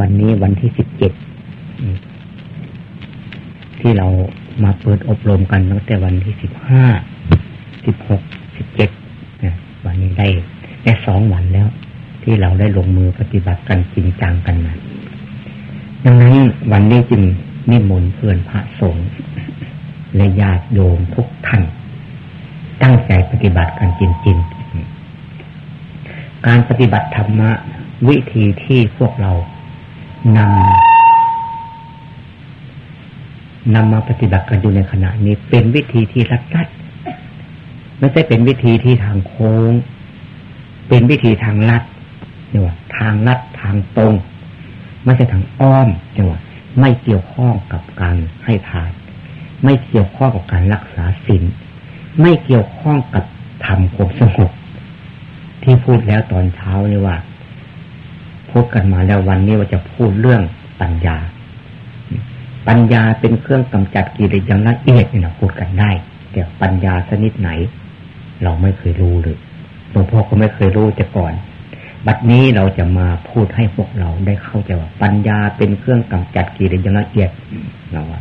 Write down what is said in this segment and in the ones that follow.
วันนี้วันที่สิบเจ็ดที่เรามาเปิดอบรมกันตั้งแต่วันที่สิบห้าสิบหกสิบเจ็ดวันนี้ได้ได้สองวันแล้ว ที่เราได้ลงมือปฏิบัติกันจริงจังกันมาดังนั้นวันนี้จึงนิมนต์เพื่อนพระสงฆ์และญาติโยมทุกท่าน ตั้งใจปฏิบัติกันจริง ๆ การปฏิบัติธรรมะวิธีที่พวกเรา นำนำมาปฏิบัติกันอยู่ในขณะนี้ เป็นวิธีที่รัดรัดไม่ใช่เป็นวิธีที่ทางโค้ง เป็นวิธีทางลัดเนี่ยว่าทางลัดทางตรง ไม่ใช่ทางอ้อมเนี่ยว่าไม่เกี่ยวข้องกับการให้ทาน ไม่เกี่ยวข้องกับการรักษาศีลไม่เกี่ยวข้องกับทำความสงบที่พูดแล้วตอนเช้านี่ว่า พูดกันมาแล้ววันนี้ว่าจะพูดเรื่องปัญญา ปัญญาเป็นเครื่องกำจัดกิเลสอย่างละเอียดนี่นะพูดกันได้ แต่ปัญญาชนิดไหน เราไม่เคยรู้เลยหลวงพ่อก็ไม่เคยรู้แต่ก่อน บัดนี้เราจะมาพูดให้พวกเราได้เข้าใจว่า ปัญญาเป็นเครื่องกำจัดกิเลสอย่างละเอียดเราว่า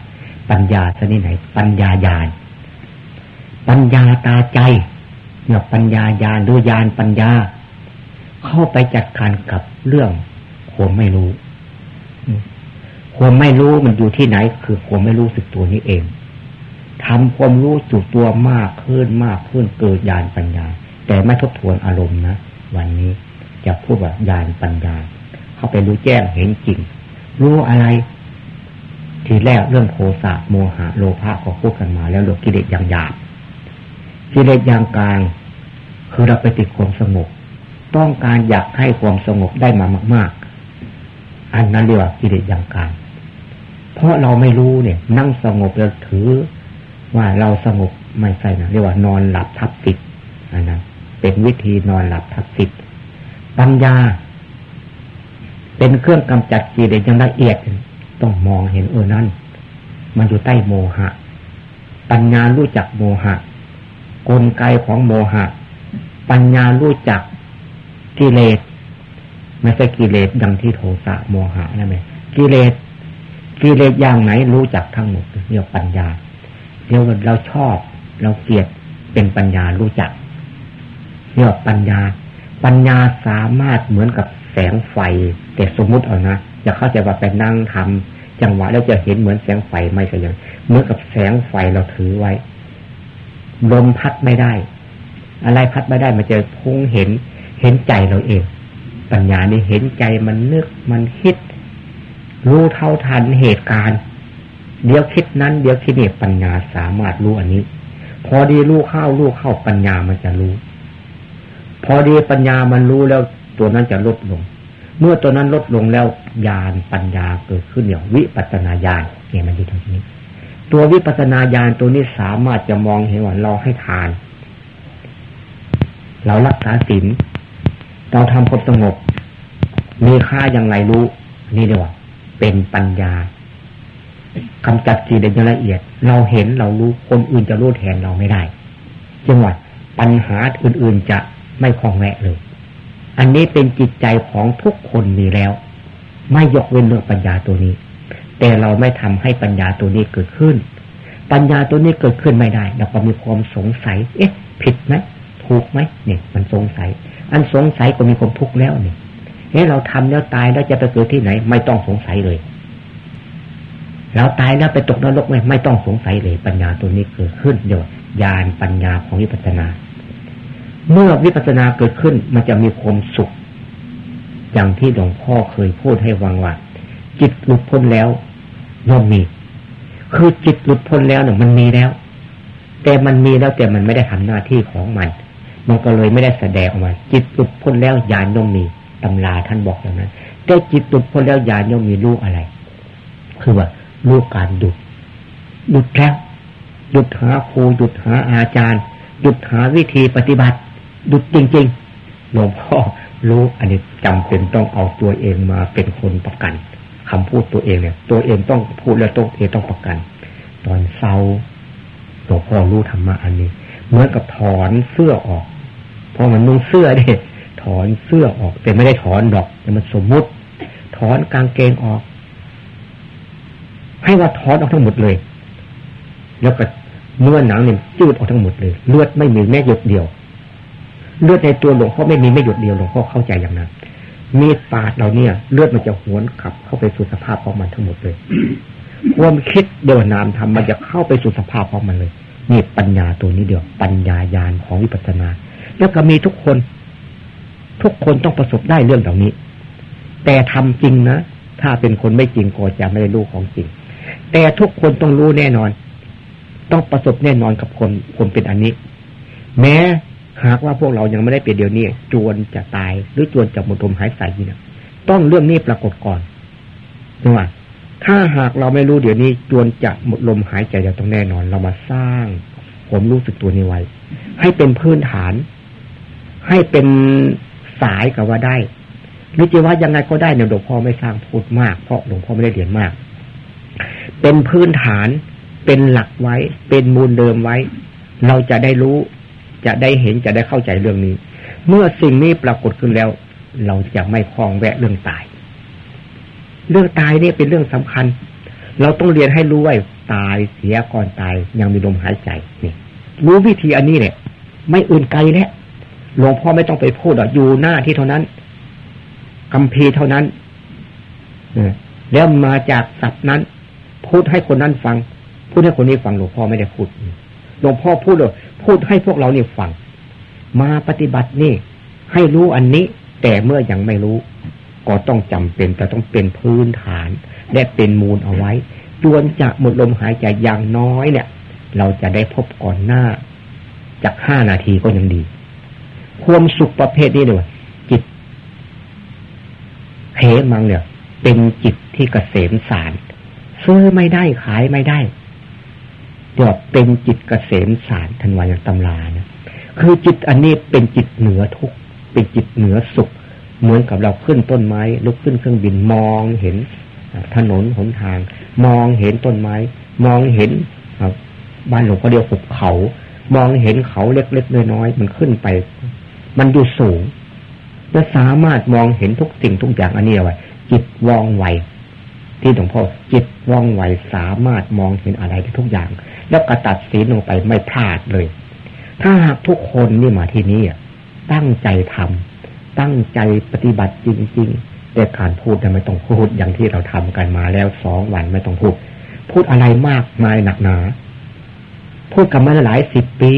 ปัญญาชนิดไหน ปัญญาญาณปัญญาตาใจเนี่ยปัญญาญาณหรือญาณปัญญา เข้าไปจัดการกับเรื่อง ความไม่รู้ ความไม่รู้มันอยู่ที่ไหน คือความไม่รู้สึกตัวนี้เองทำความรู้สึกตัวมากขึ้นมากขึ้นเกิดญาณปัญญา แต่ไม่ทบทวนอารมณ์นะวันนี้จะพูดว่าญาณปัญญา เข้าไปรู้แจ้งเห็นจริง รู้อะไร ทีแรกเรื่องโทสะโมหะโลภะก็พูดกันมา แล้วโลกิเลสอย่างหยาบกิเลสอย่างกลาง คือเราไปติดความสงบต้องการอยากให้ความสงบได้มามาก ๆ อันนั้นเรียกว่ากิเลสอย่างกลางเพราะเราไม่รู้เนี่ย นั่งสงบแล้วถือ ว่าเราสงบไม่ใช่นะเรียกว่านอนหลับทับติดอันนั้นเป็นวิธีนอนหลับทับติดปัญญา เป็นเครื่องกำจัดกิเลสอย่างละเอียด ต้องมองเห็นเออนั้นมันอยู่ใต้โมหะ ปัญญารู้จักโมหะ กลไกของโมหะ ปัญญารู้จักกิเลส ไม่ใช่กิเลสดังที่โทสะโมหะนั่นเองกิเลสกิเลสอย่างไหนรู้จักทั้งหมดเรียกปัญญาเรียกว่าเราชอบ เราเกลียดเป็นปัญญารู้จักเรียกปัญญา ปัญญาสามารถเหมือนกับแสงไฟ แต่สมมุติเอานะอย่าเข้าใจว่าไปนั่งทำจังหวะแล้วจะเห็นเหมือนแสงไฟไม่ใช่ยังเหมือนกับแสงไฟเราถือไว้ลมพัดไม่ได้ อะไรพัดไม่ได้มันจะพุ่งเห็นเห็นใจเราเอง ปัญญานี่เห็นใจมันนึกมันคิด รู้เท่าทันเหตุการณ์ เดี๋ยวคิดนั้น เดี๋ยวคิดนี่ปัญญาสามารถรู้อันนี้ พอดีรู้เข้ารู้เข้าปัญญามันจะรู้ พอดีปัญญามันรู้แล้วตัวนั้นจะลดลง เมื่อตัวนั้นลดลงแล้วญาณปัญญาเกิดขึ้นอย่างวิปัสนาญาณเนี่ยมันอยู่ตรงนี้ ตัววิปัสนาญาณตัวนี้สามารถจะมองเห็นว่าเราให้ทาน เรารักษาศีล เราทำความสงบ มีค่าอย่างไรรู้ นี่เดียวเป็นปัญญากำจัดกิเลสอย่างละเอียด เราเห็นเรารู้คนอื่นจะรู้แทนเราไม่ได้จังหวัดปัญหาอื่นๆจะไม่คลองแวะเลย อันนี้เป็นจิตใจของทุกคนมีแล้ว ไม่ยกเว้นเรื่องปัญญาตัวนี้ แต่เราไม่ทำให้ปัญญาตัวนี้เกิดขึ้น ปัญญาตัวนี้เกิดขึ้นไม่ได้เราก็มีความสงสัย เอ๊ะ ผิดไหม ถูกไหมเนี่ย มันสงสัย อันสงสัยก็มีความทุกข์แล้วเนี่ยเฮ้เราทำแล้วตายแล้วจะไปเกิดที่ไหน ไม่ต้องสงสัยเลยเราตายแล้วไปตกนรกไหมไม่ต้องสงสัยเลย ปัญญาตัวนี้เกิดขึ้นเดี๋ยวญาณปัญญาของวิปัสสนา เมื่อวิปัสสนาเกิดขึ้นมันจะมีความสุข อย่างที่หลวงพ่อเคยพูดให้วังว่าจิตหลุดพ้นแล้วย่อมมี คือจิตหลุดพ้นแล้วเนี่ยมันมีแล้ว แต่มันมีแล้วแต่มันไม่ได้ทำหน้าที่ของมัน มันก็เลยไม่ได้แสดงออกมา จิตหลุดพ้นแล้วญาณย่อมมีตำราท่านบอกอย่างนั้นแต่จิตหลุดพ้นแล้วญาณย่อมมีรู้อะไร คือว่ารู้การดุดดุดแล้วดุดหาครูดุดหาอาจารย์ดุดหาวิธีปฏิบัติดุดจริงๆหลวงพ่อรู้อันนี้จำเป็นต้องเอาตัวเองมาเป็นคนประกันคำพูดตัวเองเนี่ย ตัวเองต้องพูดแล้วตัวเองต้องประกัน ตอนเศร้าหลวงพ่อรู้ธรรมะอันนี้เหมือนกับถอนเสื้อออก เพราะมันนุ่งเสื้อเด็ถอนเสื้อออกแต่ไม่ได้ถอนดอกแต่มันสมมุติ ถอนกางเกงออก ให้ว่าถอนออกทั้งหมดเลย แล้วก็เนื้อหนังเนี่ยจืดออกทั้งหมดเลย เลือดไม่มีแม้หยดเดียว เลือดในตัวหลวงพ่อไม่มีแม้หยดเดียวหลวงพ่อเข้าใจอย่างนั้นมีดปาดเราเนี่ย เลือดมันจะหวนขับเข้าไปสู่สภาพของมันทั้งหมดเลยความคิดเดียวนามทำมันจะเข้าไปสู่สภาพของมันเลยนี่ปัญญาตัวนี้เดียว ปัญญายาณของวิปัสสนา แล้วก็มีทุกคน ทุกคนต้องประสบได้เรื่องเหล่านี้ แต่ทำจริงนะ ถ้าเป็นคนไม่จริงก็จะไม่ได้รู้ของจริง แต่ทุกคนต้องรู้แน่นอน ต้องประสบแน่นอนกับคนคนเป็นอันนี้ แม้หากว่าพวกเรายังไม่ได้เป็นเดียวนี้จวนจะตายหรือจวนจะหมดลมหายใจนี่นะต้องเรื่องนี้ปรากฏก่อนใช่ไหมถ้าหากเราไม่รู้เดี๋ยวนี้จวนจะหมดลมหายใจเราต้องแน่นอน เรามาสร้างผมรู้สึกตัวนี้ไว้ ให้เป็นพื้นฐาน ให้เป็นสายกับว่าได้หรือจะว่ายังไงก็ได้เนี่ยหลวงพ่อไม่สร้างพูดมาก เพราะหลวงพ่อไม่ได้เรียนมาก เป็นพื้นฐานเป็นหลักไว้ เป็นมูลเดิมไว้ เราจะได้รู้ จะได้เห็นจะได้เข้าใจเรื่องนี้ เมื่อสิ่งนี้ปรากฏขึ้นแล้ว เราจะไม่คลองแวะเรื่องตาย เรื่องตายเนี่ยเป็นเรื่องสำคัญ เราต้องเรียนให้รู้ไว่าตายเสียก่อนตายยังมีลมหายใจนี่รู้วิธีอันนี้เนี่ย ไม่อื่นไกลแล้ว หลวงพ่อไม่ต้องไปพูดอะอยู่หน้าที่เท่านั้นคำพีเท่านั้นแล้วมาจากสัตว์นั้น พูดให้คนนั้นฟัง พูดให้คนนี้ฟังหลวงพ่อไม่ได้พูดหลวงพ่อพูดเลยพูดให้พวกเราเนี่ยฟัง มาปฏิบัตินี่ ให้รู้อันนี้ แต่เมื่อยังไม่รู้ ก็ต้องจำเป็นแต่ต้องเป็นพื้นฐาน และเป็นมูลเอาไว้จวนจะหมดลมหายใจอย่างน้อยเนี่ย เราจะได้พบก่อนหน้าจากห้านาทีก็ยังดี ความสุขประเภทนี้เลยจิตเหมังเนี่ย เป็นจิตที่เกษมสารซื้อไม่ได้ขายไม่ได้เดี๋ยวเป็นจิตเกษมสารทันวาอย่างตำรานะคือจิตอันนี้เป็นจิตเหนือทุกเป็นจิตเหนือสุข เหมือนกับเราขึ้นต้นไม้ ลุกขึ้นเครื่องบินมองเห็นถนนหนทาง มองเห็นต้นไม้ มองเห็นบ้านหลวงพ่อเดียวหุบเขา มองเห็นเขาเล็กๆน้อยๆมันขึ้นไป มันดูสูงจะสามารถมองเห็นทุกสิ่งทุกอย่างอันนี้ไว้จิตว่องไวที่หลวงพ่อจิตว่องไวสามารถมองเห็นอะไรทุกอย่าง แล้วกระตัดสีลงไปไม่พลาดเลย ถ้าหากทุกคนนี่มาที่นี่ตั้งใจทำตั้งใจปฏิบัติจริง ๆ แต่การพูดไม่ต้องพูดอย่างที่เราทำกันมาแล้วสองวันไม่ต้องพูด พูดอะไรมากมายหนักหนา พูดกันมาหลายสิบปี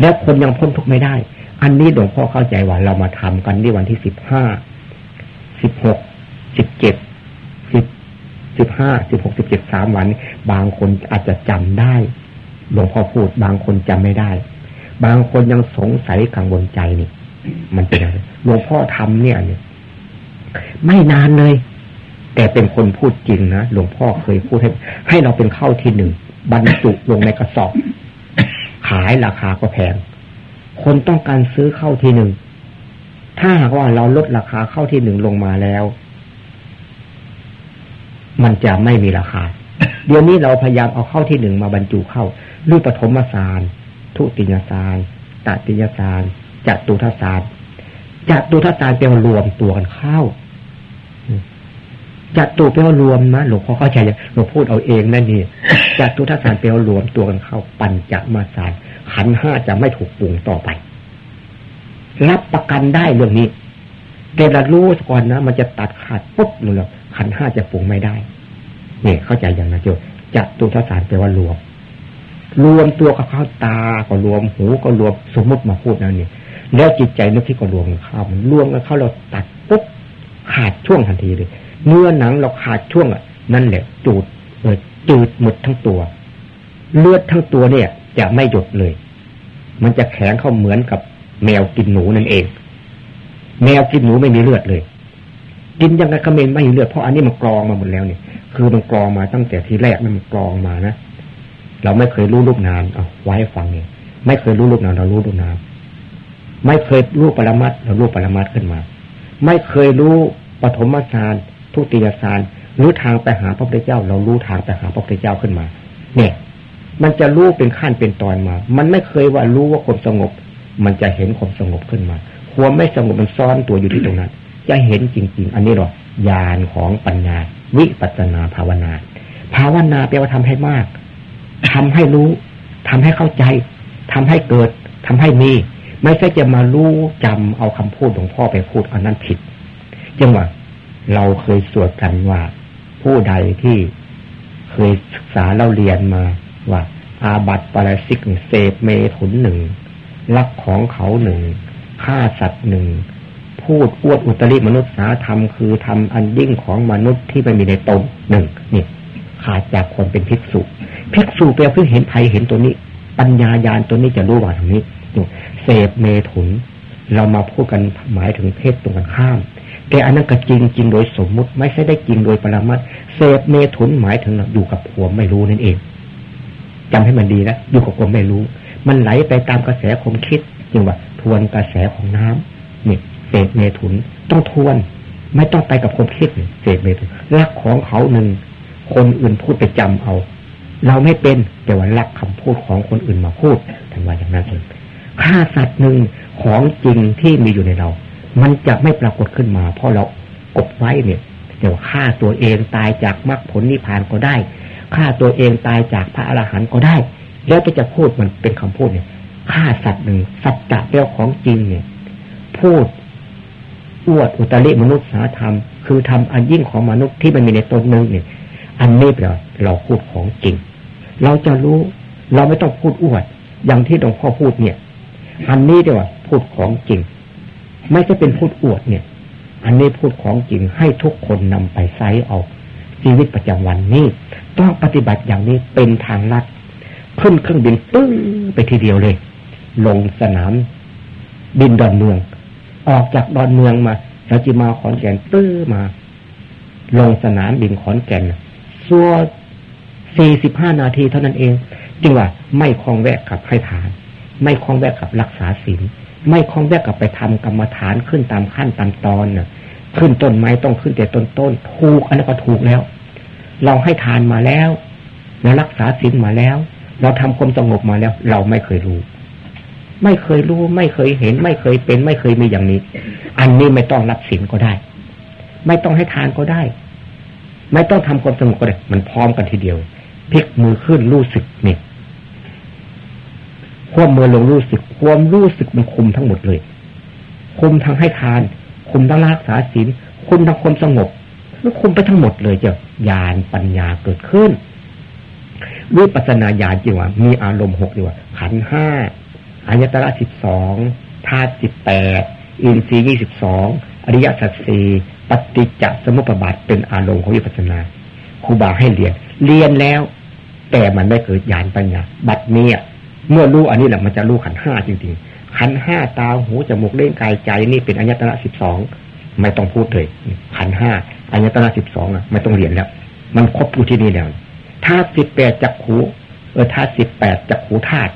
แล้วคนยังพ้นทุกไม่ได้ อันนี้หลวงพ่อเข้าใจว่าเรามาทำกันที่วันที่สิบห้า สิบหก สิบเจ็ด สิบ สิบห้า สิบหก สิบเจ็ดสามวัน บางคนอาจจะจำได้ หลวงพ่อพูด บางคนจำไม่ได้ บางคนยังสงสัยกังวลใจนี่ มันเป็นอะไรหลวงพ่อทำเนี่ยเนี่ย ไม่นานเลย แต่เป็นคนพูดจริงนะ หลวงพ่อเคยพูดให้ ให้เราเป็นเข้าที่หนึ่งบรรจุลงในกระสอบ ขายราคาก็แพง คนต้องการซื้อเข้าที่หนึ่ง ถ้าหากว่าเราลดราคาเข้าที่หนึ่งลงมาแล้ว มันจะไม่มีราคา เดี๋ยวนี้เราพยายามเอาเข้าที่หนึ่งมาบรรจุเข้ารูปปฐมสารทุติยสารตติยสารจัตุทัศน์จัตุทัศน์แปลว่ารวมตัวกันเข้าจัตุแปลว่ารวมนะหลวงพ่อเข้าใจยังหลวงพูดเอาเองนั่นนี่จัตุทัศน์แปลว่ารวมตัวกันเข้า ปัญจมาสาร ขันห้าจะไม่ถูกปรุงต่อไป รับประกันได้เรื่องนี้แต่ละรู้ก่อนนะ มันจะตัดขาดปุ๊บเลยขันห้าจะปรุงไม่ได้ เนี่ยเข้าใจอย่างนั้นเจ้าจัตุทัศน์แปลว่ารวม รวมตัวกับเข้าตาก็รวมหูก็รวมสมมติมาพูดนั่นนี่แล้วจิตใจนึกที่ก็รวมกันเข้ามันรวมกันเข้าเราตัดปุ๊บขาดช่วงทันทีเลย เนื้อหนังเราขาดช่วงอะนั่นแหละจูดเออจืดหมดทั้งตัว เลือดทั้งตัวเนี่ย จะไม่หยุดเลย มันจะแข็งเข้าเหมือนกับ แมวกินหนูนั่นเอง แมวกินหนูไม่มีเลือดเลย กินยังไงก็ไม่ไม่มีเลือดเพราะอันนี้มันกรองมาหมดแล้วเนี่ย คือมันกรองมาตั้งแต่ทีแรกมันกรองมานะเราไม่เคยรู้ลูกนานเอาไว้ฟังเนี่ยไม่เคยรู้ลูกนานเรารู้ลูกนานไม่เคยรู้ปรมัตเรารู้ปรมัตขึ้นมา ไม่เคยรู้ปฐมฌานทุติยฌานรู้ทางไปหาพระพุทธเจ้า เรารู้ทางไปหาพระพุทธเจ้าขึ้นมา เนี่ย มันจะรู้เป็นขั้นเป็นตอนมา มันไม่เคยว่ารู้ว่าความสงบ มันจะเห็นความสงบขึ้นมาความไม่สงบมันซ่อนตัวอยู่ที่ตรงนั้น จะเห็นจริง ๆ อันนี้หรอญาณของปัญญา วิปัสนาภาวนา ภาวนาแปลว่าทำให้มากทำให้รู้ทำให้เข้าใจทำให้เกิดทำให้มี ไม่ใช่จะมารู้จำเอาคำพูดของพ่อไปพูดอันนั้นผิดจังหว่าเราเคยสวดกันว่า ผู้ใดที่เคยศึกษาเราเรียนมา ว่า อาบัติปราสิกเสพเมถุนหนึ่งลักของเขาหนึ่งฆ่าสัตว์หนึ่งพูดอวดอุตริมนุษยธรรมคือทำอันยิ่งของมนุษย์ที่ไม่มีในตนหนึ่งนี่ขาดจากคนเป็นภิกษุภิกษุเปลเพื่อเห็นภัยเห็นตัวนี้ ปัญญาญาณตัวนี้จะรู้ว่าตรงนี้เสพเมถุน เรามาพูดกันหมายถึงเพศตรงกันข้าม แต่อันนั้นก็จริงจริงโดยสมมุติ ไม่ใช่ได้จริงโดยปรมัตเสพเมถุนหมายถึงอยู่กับผัวไม่รู้นั่นเอง จำให้มันดีนะอยู่กับความไม่รู้ มันไหลไปตามกระแสความคิดจึงว่า ทวนกระแสของน้ำนี่เสพเมถุนต้องทวน ไม่ต้องไปกับความคิดเสพเมถุนรักของเขาหนึ่งคนอื่นพูดไปจำเอา เราไม่เป็นแต่ว่ารักคำพูดของคนอื่นมาพูดทันว่าอย่างนั้นเองฆ่าสัตว์หนึ่งของจริงที่มีอยู่ในเรา มันจะไม่ปรากฏขึ้นมา เพราะเรากบไว้เนี่ยเดี๋ยวฆ่าตัวเองตายจากมรรคผลนิพพานก็ได้ ฆ่าตัวเองตายจากพระอรหันต์ก็ได้ แล้วก็จะพูดมันเป็นคำพูดเนี่ยฆ่าสัตว์หนึ่งสัจจะเรื่องของจริงเนี่ย พูดอวดอุตริมนุษยธรรม คือทำอันยิ่งของมนุษย์ที่มันมีในตนหนึ่งเนี่ย อันนี้เราเราพูดของจริง เราจะรู้เราไม่ต้องพูดอวด อย่างที่หลวงพ่อพูดเนี่ย อันนี้เดี๋ยวพูดของจริง ไม่ใช่เป็นพูดอวดเนี่ย อันนี้พูดของจริงให้ทุกคนนำไปใช้เอา ชีวิตประจำวันนี้ ต้องปฏิบัติอย่างนี้เป็นทางลัดขึ้นเครื่องบินปึ้งไปทีเดียวเลย ลงสนามบินดอนเมือง ออกจากดอนเมืองมาเราจะมาขอนแก่นปื้อมา ลงสนามบินขอนแก่นซัวสี่สิบห้านาทีเท่านั้นเอง จึงว่าไม่คลองแวะกับให้ทาน ไม่คลองแวะกับรักษาศีลไม่คล้องแวกกับไปทำกรรมฐานขึ้นตามขั้นตามตอนน่ะ ขึ้นต้นไม้ต้องขึ้นแต่ต้นต้นถูกอันนั้นก็ถูกแล้ว เราให้ทานมาแล้วเรารักษาศีลมาแล้ว เราทำความสงบมาแล้ว เราไม่เคยรู้ ไม่เคยรู้ ไม่เคยเห็น ไม่เคยเป็น ไม่เคยมีอย่างนี้ อันนี้ไม่ต้องรับศีลก็ได้ ไม่ต้องให้ทานก็ได้ ไม่ต้องทำความสงบก็ได้ มันพร้อมกันทีเดียวพลิกมือขึ้นรู้สึกนี่ควบมือลงรู้สึก ความรู้สึกมันคุมทั้งหมดเลย คุมทั้งให้ทาน คุมทั้งรักษาศีลคุมทั้งความสงบมันคุมไปทั้งหมดเลยจะญาณปัญญาเกิดขึ้นวิปัสนาญาณจริงว่ามีอารมณ์หกดีว่า ขันห้าอายตระสิบสองธาตุสิบแปดอินทรีย์ยี่สิบสองอริยสัจสี่ปฏิจจสมุปบาทเป็นอารมณ์ของวิปัสนาครูบาให้เรียน เรียนแล้ว แต่มันไม่เกิดญาณปัญญา บัดนี้เมื่อรู้อันนี้แหละมันจะรู้ขันห้าจริงๆ ขันห้าตาหูจมูกเล่นกายใจนี่เป็นอายตนะสิบสองไม่ต้องพูดเลยขันห้าอายตนะสิบสองอะไม่ต้องเรียนแล้ว มันครบอยู่ที่นี่แล้วธาตุสิบแปดจักขูเออธาตุสิบแปดจักขูธาตุ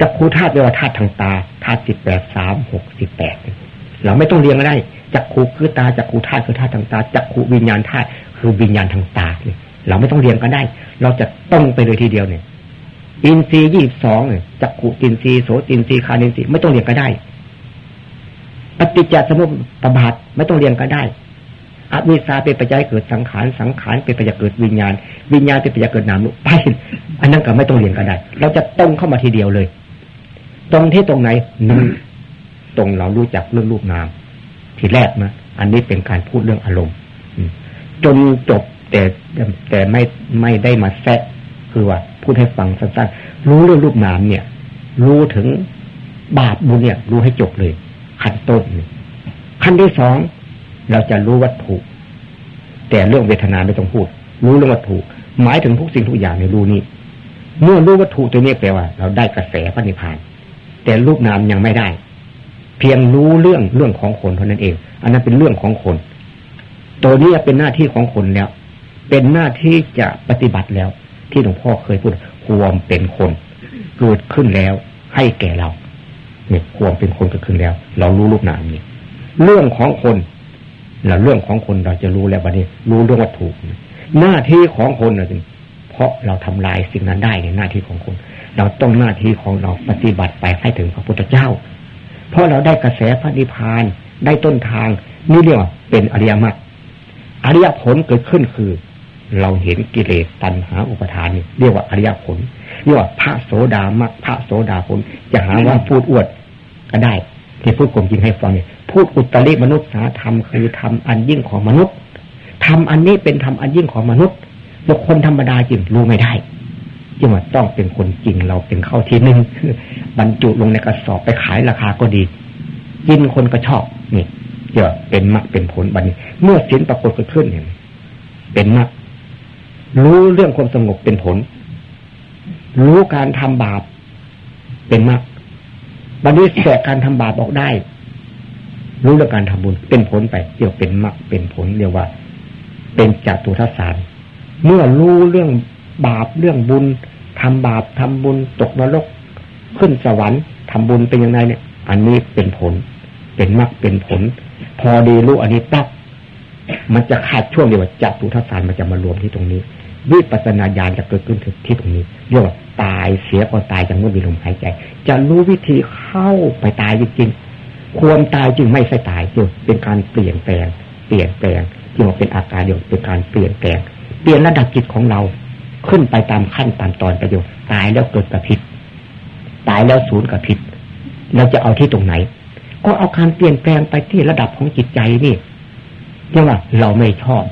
จักขูธาตุเรียกว่าธาตุทางตาธาตุสิบแปดสามหกสิบแปดเราไม่ต้องเรียนก็ได้จักขูคือตาจักขูธาตุคือธาตุทางตาจักขูวิญญาณธาตุคือวิญญาณทางตาเนี่ยเราไม่ต้องเรียนก็ได้ เราจะต้องไปเลยทีเดียวเนี่ย อินทรีย์ยี่สองจักขุอินทรีย์โสตินทรีย์คานินทรีย์ไม่ต้องเรียนก็ได้ ปฏิจจสมุปบาทไม่ต้องเรียนก็ได้อวิชาเป็นปัจจัยเกิดสังขารสังขารเป็นปัจจัยเกิดวิญญาณ วิญญาณเป็นปัจจัยเกิดนามไปอันนั้นก็ไม่ต้องเรียนก็ได้ เราจะตรงเข้ามาทีเดียวเลย ตรงที่ตรงไหนนึ่งตรงเรารู้จักเรื่องรูปนาม ทีแรกนะอันนี้เป็นการพูดเรื่องอารมณ์จนจบแต่แต่ไม่ไม่ได้มาแทะ คือว่าพูดให้ฟังสั้นๆรู้เรื่องรูปนามเนี่ย รู้ถึงบาปบุญเนี่ย รู้ให้จบเลย ขั้นต้นขั้นที่สองเราจะรู้วัตถุ แต่เรื่องเวทนาไม่ต้องพูด รู้เรื่องวัตถุ หมายถึงทุกสิ่งทุกอย่างในรู้นี้เมื่อรู้วัตถุตัวนี้แปลว่า เราได้กระแสพระนิพพาน แต่รูปนามยังไม่ได้ เพียงรู้เรื่องเรื่องของคนเท่านั้นเอง อันนั้นเป็นเรื่องของคน ตัวนี้เป็นหน้าที่ของคนแล้ว เป็นหน้าที่จะปฏิบัติแล้ว ที่หลวงพ่อเคยพูดความเป็นคนเกิดขึ้นแล้วให้แก่เรา เนี่ยความเป็นคนเกิดขึ้นแล้ว เรารู้รูปนามนี่เรื่องของคนเราเรื่องของคนเราจะรู้แล้วบัดนี้ รู้เรื่องวัตถุหน้าที่ของคนนะเพราะเราทำลายสิ่งนั้นได้ในหน้าที่ของคน เราต้องหน้าที่ของเราปฏิบัติไปให้ถึงพระพุทธเจ้า เพราะเราได้กระแสพระนิพพานได้ต้นทางนี่เรียกว่าเป็นอริยมรรคอริยผลเกิดขึ้นคือ เราเห็นกิเลสตัณหาอุปทานนี่เรียกว่าอริยผลเรียกว่าพระโสดามรรคพระโสดาผลจะหาว่าพูดอวดก็ได้ ที่พูดกลมจริงให้ฟังเนี่ยพูดอุตริมนุษยธรรมคือทำอันยิ่งของมนุษย์ทำอันนี้เป็นทำอันยิ่งของมนุษย์บุคคลธรรมดาจริงรู้ไม่ได้จึงว่าต้องเป็นคนจริงเราเป็นเข้าที่หนึ่งบรรจุลงในกระสอบไปขายราคาก็ดีกินคนก็ชอบนี่เจะเป็นมรรคเป็นผลบันนี้ เมื่อสินปรากฏเกิดขึ้นเนี่ยเป็นมรรค รู้เรื่องความสงบเป็นผล รู้การทำบาปเป็นมรรคบันนี้แสกการทำบาปออกได้ รู้เรื่องการทำบุญเป็นผลไปเรียกเป็นมรรคเป็นผลเรียกว่า เป็นจตุทัศสารเมื่อรู้เรื่องบาปเรื่องบุญทำบาปทำบุญตกนรก ขึ้นสวรรค์ทำบุญเป็นยังไงเนี่ย อันนี้เป็นผล เป็นมรรคเป็นผล พอดีรู้อันนี้ปั๊บมันจะขาดช่วงเดียวจัตุทัศสารมันจะมารวมที่ตรงนี้ วิปัสนาญาณจะเกิดขึ้นที่ตรงนี้เรียกว่าตายเสียก็ตายจังเมื่อมีลมหายใจ จะรู้วิธีเข้าไปตายจริงๆควรตายจึงไม่ใช่ตายจึงเป็นการเปลี่ยนแปลง เปลี่ยนแปลงจึงเป็นอาการเดียวเป็นการเปลี่ยนแปลง เปลี่ยนระดับจิตของเราขึ้นไปตามขั้นตามตอนประโยชน์ตายแล้วเกิดกับผิด ตายแล้วศูนย์กับผิด เราจะเอาที่ตรงไหน ก็เอาการเปลี่ยนแปลงไปที่ระดับของจิตใจนี่เรียกว่าเราไม่ชอบ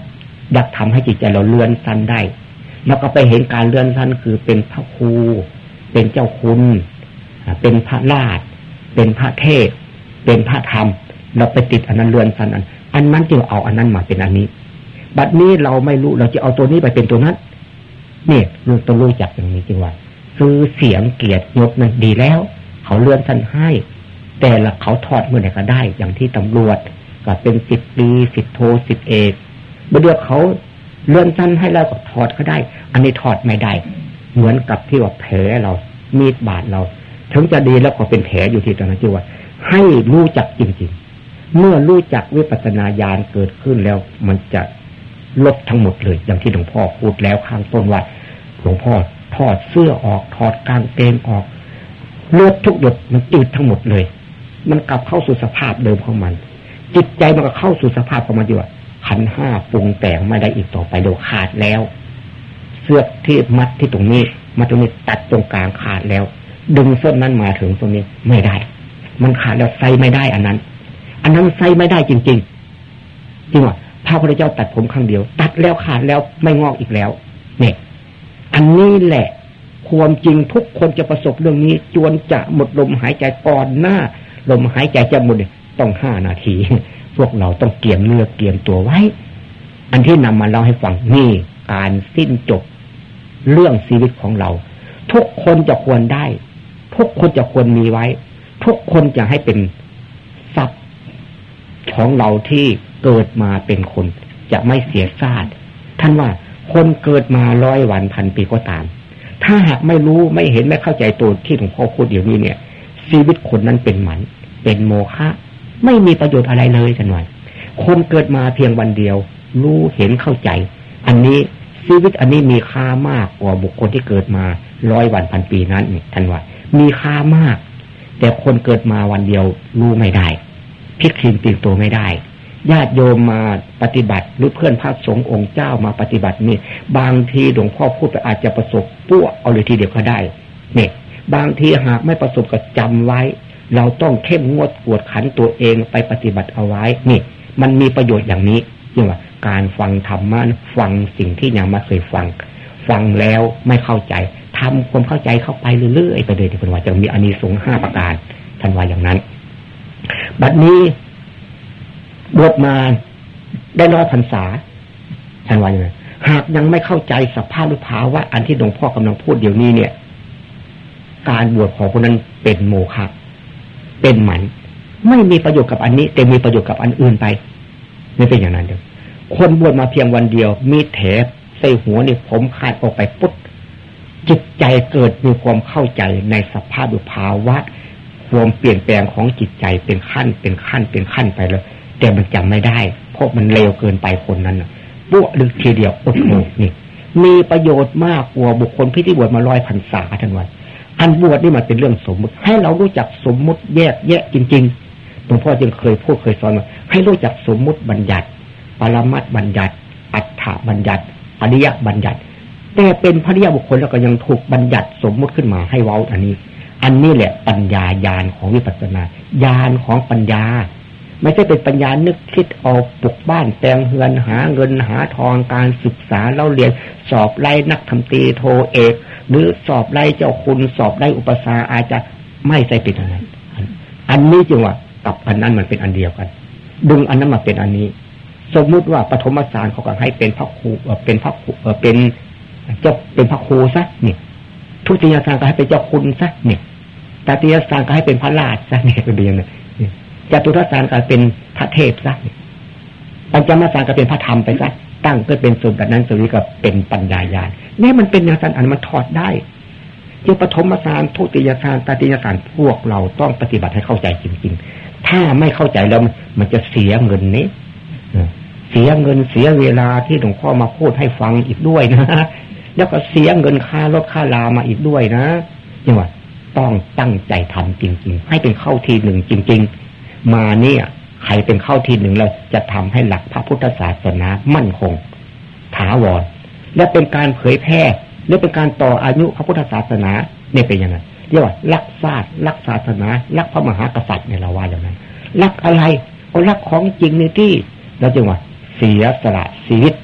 อยากทำให้จิตใจเราเลื่อนสั้นได้ แล้วก็ไปเห็นการเลื่อนสั้นคือเป็นพระครู เป็นเจ้าคุณ เป็นพระราช เป็นพระเทศเป็นพระธรรม เราไปติดอันนั้นเลื่อนสั้นอันอันนั้นจึงเอาอันนั้นมาเป็นอันนี้ บัดนี้เราไม่รู้เราจะเอาตัวนี้ไปเป็นตัวนั้นเนี่ยเราต้องรู้จักอย่างนี้จริงว่าซื้อเสียงเกียรติยศนั้นดีแล้ว เขาเลื่อนสั้นให้ แต่ละเขาทอดเมื่อไหร่ก็ได้ อย่างที่ตำรวจก็เป็นสิบปีสิบโทสิบเอกเมื่อเขา เลื่อนสั้นให้แล้วก็ถอดก็ได้ อันนี้ถอดไม่ได้ เหมือนกับที่ว่าแผลเรา มีดบาดเรา ถึงจะดีแล้วก็เป็นแผลอยู่ที่ตรงนั้นจีว่า ให้รู้จักจริงๆ เมื่อรู้จักวิปัสสนาญาณเกิดขึ้นแล้ว มันจะลบทั้งหมดเลย อย่างที่หลวงพ่อพูดแล้วข้างต้นว่าหลวงพ่อถอดเสื้อออกถอดกางเกงออกเลือดทุกหยดมันจืดทั้งหมดเลย มันกลับเข้าสู่สภาพเดิมของมัน จิตใจมันก็เข้าสู่สภาพของมันอยู่ว่า ขันห้าปรุงแต่งไม่ได้อีกต่อไปโดยขาดแล้ว เสื้อที่มัดที่ตรงนี้มาตรงนี้ตัดตรงกลางขาดแล้ว ดึงส้นนั้นมาถึงตรงนี้ไม่ได้ มันขาดแล้วใส่ไม่ได้อันนั้น อันนั้นใส่ไม่ได้จริง ๆ จริงว่าพระพุทธเจ้าตัดผมครั้งเดียว ตัดแล้วขาดแล้วไม่งอกอีกแล้ว เนี่ย อันนี้แหละความจริงทุกคนจะประสบเรื่องนี้ จวนจะหมดลมหายใจก่อนหน้า ลมหายใจจะหมดต้องห้านาที พวกเราต้องเกี่ยมเนื้อเกี่ยมตัวไว้ อันที่นำมาเล่าให้ฟังนี่การสิ้นจบเรื่องชีวิตของเรา ทุกคนจะควรได้ ทุกคนจะควรมีไว้ ทุกคนจะให้เป็นทรัพย์ของเราที่เกิดมาเป็นคน จะไม่เสียซาดท่านว่าคนเกิดมาร้อยวันพันปีก็ตาม ถ้าหากไม่รู้ไม่เห็นไม่เข้าใจตัวที่หลวงพ่อพูดเดี๋ยวนี้เนี่ย ชีวิตคนนั้นเป็นหมัน เป็นโมฆะ ไม่มีประโยชน์อะไรเลยกันหน่อย คนเกิดมาเพียงวันเดียว รู้เห็นเข้าใจ อันนี้ชีวิตอันนี้มีค่ามากกว่าบุคคลที่เกิดมาร้อยวันพันปีนั้นนี่ท่านว่า มีค่ามาก แต่คนเกิดมาวันเดียวรู้ไม่ได้พิกคินตีตัวไม่ได้ญาติโยมมาปฏิบัติหรือเพื่อนพระสงฆ์องค์เจ้ามาปฏิบัตินี่ บางทีหลวงพ่อพูดไปอาจจะประสบปั้วเอาเลยทีเดียวก็ได้ เนี่ย บางทีหากไม่ประสบก็จำไว้ เราต้องเข้มงวดกวดขันตัวเองไปปฏิบัติเอาไว้นี่ มันมีประโยชน์อย่างนี้เรียกว่า การฟังธรรมะฟังสิ่งที่ยังไม่เคยฟัง ฟังแล้วไม่เข้าใจทำความเข้าใจเข้าไปเรื่อยๆไปเลยที่เป็นว่าจะมีอานิสงส์ห้าประการท่านว่าอย่างนั้น บัดนี้บวชมาได้ร้อยพรรษาท่านว่าอย่างไรหากยังไม่เข้าใจสภาพหรือภาวะอันที่หลวงพ่อกำลังพูดเดี๋ยวนี้เนี่ย การบวชของคนนั้นเป็นโมฆะ เป็นหมันไม่มีประโยชน์กับอันนี้ แต่มีประโยชน์กับอันอื่นไปไม่เป็นอย่างนั้นเดียวคนบวชมาเพียงวันเดียว มีแถบใส่หัวนี่ผมขาดออกไปปุ๊บจิตใจเกิดมีความเข้าใจในสภาพหรือภาวะความเปลี่ยนแปลงของจิตใจเป็นขั้นเป็นขั้นเป็นขั้นไปเลยแต่มันจำไม่ได้ เพราะมันเร็วเกินไปคนนั้นปุ๊บลึกทีเดียวอ้โหนี่มีประโยชน์มากกว่าบุคคลที่ที่บวชมาร้อยพรรษาทั้งวัน อันบวชนี่มันเป็นเรื่องสมมุติ ให้เรารู้จักสมมุติแยกแยะจริงๆหลวงพ่อจึงเคยพูดเคยสอนว่าให้รู้จักสมมุติบัญญัติ ปรมัตบัญญัติ อัฏฐบัญญัติอริยบัญญัติ แต่เป็นพระริยบุคคลแล้วก็ยังถูกบัญญัติสมมุติขึ้นมาให้เว้าอันนี้ อันนี้แหละปัญญาญาณของวิปัสสนาญาณของปัญญา ไม่ใช่เป็นปัญญานึกคิดเอาปลุกบ้านแปลงเฮือนหาเงินหาทองการศึกษาเล่าเรียนสอบไล่นักทำตีโทเอก หรือสอบไล่เจ้าคุณสอบไล่อุปสาอาจจะไม่ใช่เป็นอะไรอันนี้จึงว่ากับอันนั้นมันเป็นอันเดียวกัน ดึงอันนั้นมาเป็นอันนี้ สมมุติว่าปฐมสารเขาก็ให้เป็นพระครูเป็นพระครูเป็นเจ้าเป็นพระครูซะเนี่ยทุติยสารก็ให้เป็นเจ้าคุณซะเนี่ยตติยสารก็ให้เป็นพระราชซะเนี่ยเป็นอย่างนี้ จตุทัสารก็เป็นพระเทพซะปัญจมาสารก็เป็นพระธรรมไปซะตั้งก็เป็นส่วนแบบนั้นส่วนนี้ก็เป็นปัญญาญาณนี่มันเป็นอย่างนั้นอันมันถอดได้จึงปฐมสารทุติยสารตติยสารพวกเราต้องปฏิบัติให้เข้าใจจริง ๆ ถ้าไม่เข้าใจแล้วมันจะเสียเงินนี้เสียเงินเสียเวลาที่หลวงพ่อมาพูดให้ฟังอีกด้วยนะแล้วก็เสียเงินค่ารถค่าลามาอีกด้วยนะยังว่าต้องตั้งใจทำจริง ๆ ให้เป็นเข้าทีหนึ่งจริง ๆ มาเนี่ยใครเป็นเข้าทีหนึ่งเราจะทำให้หลักพระพุทธศาสนามั่นคง ถาวร และเป็นการเผยแพร่หรือเป็นการต่ออายุพระพุทธศาสนาเนี่ยเป็นยังไงเรียกว่ารักชาติรักศาสนารักพระมหากษัตริย์เนี่ยเราว่าอย่างนั้นรักอะไรเอารักของจริงในที่เราจึงว่าเสียสละชีวิต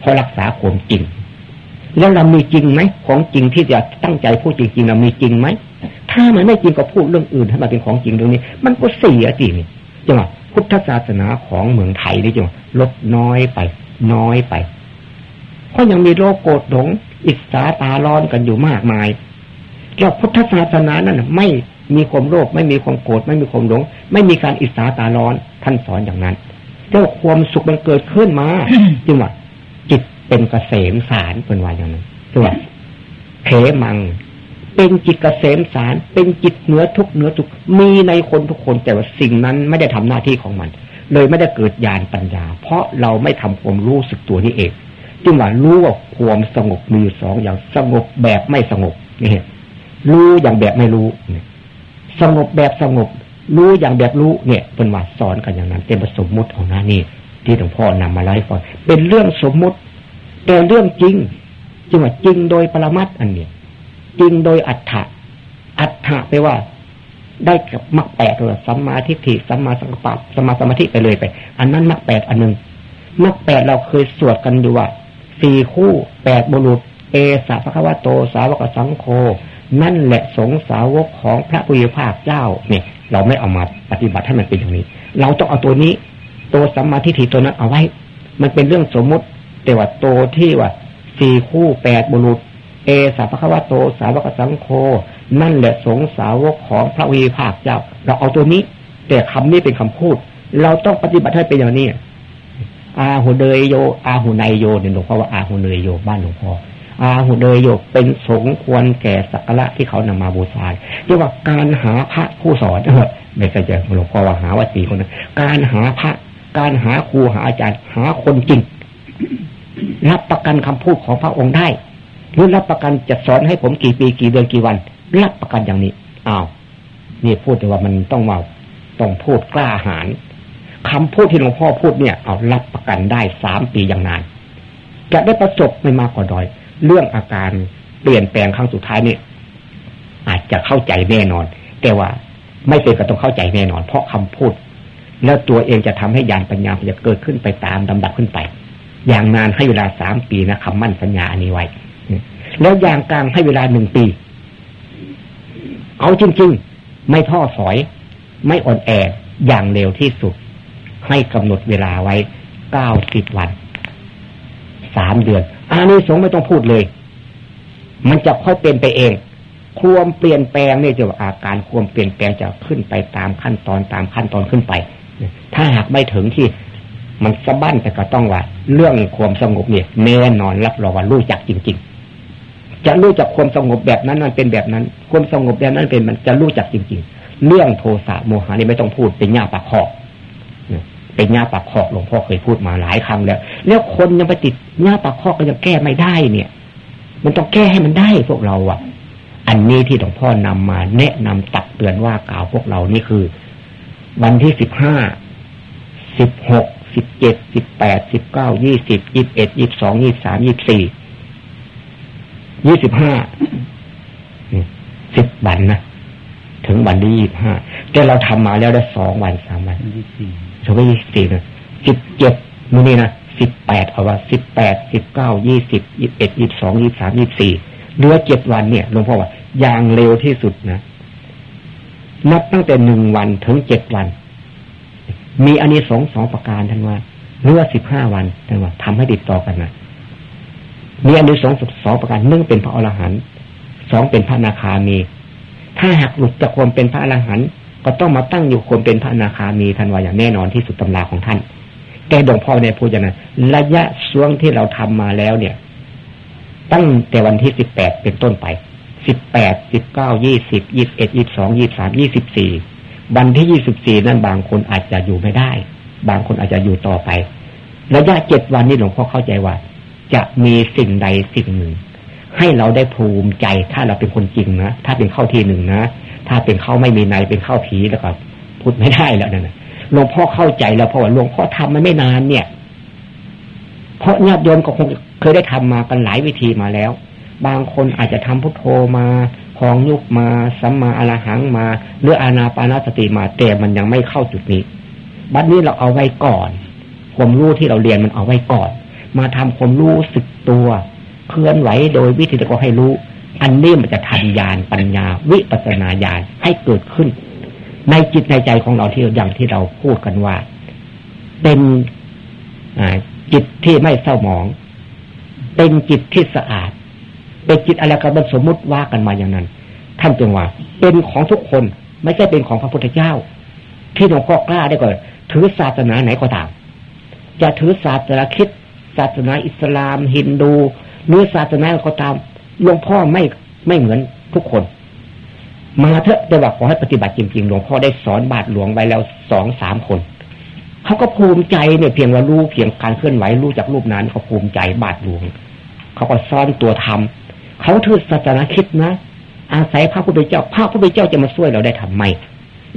เพราะรักษาความจริง แล้วเรามีจริงไหมของจริงที่จะตั้งใจพูดจริงๆเรามีจริงไหม ถ้ามันไม่จริงก็พูดเรื่องอื่นให้มันเป็นของจริงตรงนี้ มันก็เสียจริงจังหวะพุทธศาสนาของเมืองไทยนี่จังหวะลดน้อยไปน้อยไปเพราะยังมีโรคโกรธหลงอิสาตาร้อนกันอยู่มากมายแล้วพุทธศาสนานั้นไม่มีความโลภไม่มีความโกรธไม่มีความหลง ไม่มีการอิสาตาร้อนท่านสอนอย่างนั้นเจ้าความสุขมันเกิดขึ้นมาจึงว่าจิตเป็นเกษมสารเป็นว่าอย่างนั้นจึงว่าเทมัง เป็นจิตเกษมสาร เป็นจิตเนื้อทุกเนื้อทุกมีในคนทุกคนแต่ว่าสิ่งนั้นไม่ได้ทำหน้าที่ของมัน เลยไม่ได้เกิดญาณปัญญา เพราะเราไม่ทำความรู้สึกตัวนี้เองจึงว่ารู้ว่าความสงบมีสองอย่างสงบแบบไม่สงบนี่รู้อย่างแบบไม่รู้สงบแบบสงบ รู้อย่างแบบรู้เนี่ยเป็นว่าสอนกันอย่างนั้น เป็นสมมุติของน้านี่ที่หลวงพ่อนำมาไล่ฟังเป็นเรื่องสมมุติแต่เรื่องจริงจึงว่าจริงโดยปรมัตอันเนี้ย จริงโดยอัฏฐะอัฏฐะแปลว่า ได้กับมรรคแปดเลยสัมมาทิฏฐิสัมมาสังกัปปะสัมมาสมาธิไปเลยไป อันนั้นมรรคแปดอันหนึ่งมรรคแปดเราเคยสวดกันอยู่ว่าสี่คู่แปดบุรุษ เอสาพระควโตสาวกสังโฆนั่นแหละสงสาวกของพระพุทธภาคเจ้าเนี่ยเราไม่เอามาปฏิบัติให้มันเป็นอย่างนี้ เราต้องเอาตัวนี้ ตัวสัมมาทิฏฐิตัวนั้นเอาไว้ มันเป็นเรื่องสมมุติ แต่ว่าตัวที่ว่าสี่คู่แปดบุรุษ เอสาพระควโตสาวกสังโฆนั่นแหละสงสาวกของพระพุทธภาคเจ้า เราเอาตัวนี้ แต่คำนี้เป็นคำพูด เราต้องปฏิบัติให้เป็นอย่างนี้ อาหูเดยโย อาหูนายโยเนี่ยหลวงพ่อว่าอาหูเดยโยบ้านหลวงพ่ออาหูเดยโยเป็นสงควรแก่สักระที่เขานำมาบูชาเรียกว่าการหาพระผู้สอนเออไม่ใช่จะหลวงพ่อว่าหาว่าสี่คนนะการหาพระ การหาครูหาอาจารย์ หาคนจริงรับประกันคำพูดของพระองค์ได้ หรือรับประกันจะสอนให้ผมกี่ปีกี่เดือนกี่วัน รับประกันอย่างนี้อ้าวนี่พูดแต่ว่ามันต้องว่าต้องพูดกล้าหาญคำพูดที่หลวงพ่อพูดเนี่ย เอารับประกันได้สามปีอย่างนานจะได้ประสบไม่มากกว่าดอย เรื่องอาการเปลี่ยนแปลงครั้งสุดท้ายนี่อาจจะเข้าใจแน่นอน แต่ว่าไม่เป็นก็ต้องเข้าใจแน่นอน เพราะคำพูด แล้วตัวเองจะทำให้ยานปัญญาจะเกิดขึ้นไปตามลำดับขึ้นไป อย่างนานให้เวลาสามปีนะคำมั่นสัญญาอันนี้ไว้ แล้วยางกลางให้เวลาหนึ่งปี เอาจริง ๆ ไม่ท้อถอย ไม่อ่อนแออย่างเร็วที่สุด ให้กำหนดเวลาไว้เก้าสิบวันสามเดือนอานิสงส์ไม่ต้องพูดเลย มันจะค่อยเป็นไปเองความเปลี่ยนแปลงนี่จะอาการความเปลี่ยนแปลงจะขึ้นไปตามขั้นตอนตามขั้นตอนขึ้นไป ถ้าหากไม่ถึงที่มันสะบั้นแต่ก็ต้องว่า เรื่องความสงบเนี่ยแน่นอนรับรองว่ารู้จักจริงๆ จะรู้จักความสงบแบบนั้นมันเป็นแบบนั้น ความสงบแบบนั้นเป็นมันจะรู้จักจริง ๆ เรื่องโทสะโมหะนี่ไม่ต้องพูดเป็นหญ้าปากคอเป็นหญ้าปากคอกหลวงพ่อเคยพูดมาหลายครั้งแล้ว แล้วคนยังไปติดหญ้าปากคอกก็ยังแก้ไม่ได้เนี่ย มันต้องแก้ให้มันได้พวกเราอะ อันนี้ที่หลวงพ่อนำมาแนะนำตักเตือนว่ากล่าวพวกเรานี่คือ วันที่สิบห้าสิบหกสิบเจ็ดสิบแปดสิบเก้ายี่สิบยี่สิบเอ็ดยี่สิบสองยี่สิบสามยี่สิบสี่ ยี่สิบห้าสิบวันนะถึงวันที่ยี่สิบห้าแต่เราทำมาแล้วได้สองวันสามวันยี่สิบสี่ถึงยี่สิบสี่นะสิบเจ็ดมื้อนี้นะสิบแปดเอาว่าสิบแปดสิบเก้ายี่สิบยี่สิบเอ็ดยี่สิบสองยี่สิบสามยี่สิบสี่เหลือเจ็ดวันเนี่ยหลวงพ่อว่าอย่างเร็วที่สุดนะนับตั้งแต่หนึ่งวันถึงเจ็ดวัน มีอันนี้สองสองประการท่านว่าหรือว่าสิบห้าวันท่านว่าทำให้ติดต่อกันนะ มีอันนี้สองสองประการหนึ่งเป็นพระอรหันต์สองเป็นพระนาคามี ถ้าหากหลุดจากความเป็นพระอรหันต์ก็ต้องมาตั้งอยู่ความเป็นพระนาคามีท่านวาอย่างแน่นอนที่สุดตำราของท่าน แต่หลวงพ่อเนี่ยพูดอย่างนั้นระยะช่วงที่เราทำมาแล้วเนี่ย ตั้งแต่วันที่สิบแปดเป็นต้นไปสิบแปดสิบเก้ายี่สิบยี่สิบเอ็ดยี่สิบสองยี่สามยี่สิบสี่วันที่ยี่สิบสี่นั้นบางคนอาจจะอยู่ไม่ได้ บางคนอาจจะอยู่ต่อไประยะเจ็ดวันนี้หลวงพ่อเข้าใจว่า จะมีสิ่งใดสิ่งหนึ่ง ให้เราได้ภูมิใจถ้าเราเป็นคนจริงนะถ้าเป็นเข้าทีหนึ่งนะถ้าเป็นเข้าไม่มีในเป็นเข้าผีแล้วก็พูดไม่ได้แล้วนั่นหลวงพ่อเข้าใจแล้วเพราะว่าหลวงพ่อทำมันไม่นานเนี่ย เพราะญาติโยมก็คงเคยได้ทำมากันหลายวิธีมาแล้ว บางคนอาจจะทำพุทโธมาพองยุบมาสัมมาอรหังมาหรืออานาปานาสติมาแต่มันยังไม่เข้าจุดนี้ บัดนี้เราเอาไว้ก่อน ความรู้ที่เราเรียนมันเอาไว้ก่อน มาทำความรู้สึกตัวเคลื่อนไหวโดยวิธีที่เรให้รู้ อันนี้มันจะทันญาณปัญญา วิปัสนาญาณให้เกิดขึ้น ในจิตในใจของเราที่อย่างที่เราพูดกันว่า เป็นจิตที่ไม่เศร้าหมอง เป็นจิตที่สะอาด เป็นจิตอะไรกันสมมุติว่ากันมาอย่างนั้น ท่านจึงว่า เป็นของทุกคนไม่ใช่เป็นของพระพุทธเจ้า ที่หลวงพ่อกล้าได้ก่อนถือศาสนาไหนก็ตามจะถือศาสนาคิด ศาสนาอิสลาม ฮินดูหรือศาสนาก็ตามหลวงพ่อไม่ไม่เหมือนทุกคน มาเถอะแต่ว่าขอให้ปฏิบัติจริงๆหลวงพ่อได้สอนบาทหลวงไว้แล้วสองสามคนเขาก็ภูมิใจเนี่ยเพียงว่ารู้เพียงการเคลื่อนไหวรู้จากรูปนั้นเขาภูมิใจบาทหลวงเขาก็ซ่อนตัวทำเขาถือศาสนาคิดนะอาศัยพระพุทธเจ้าพระพุทธเจ้าจะมาช่วยเราได้ทำไม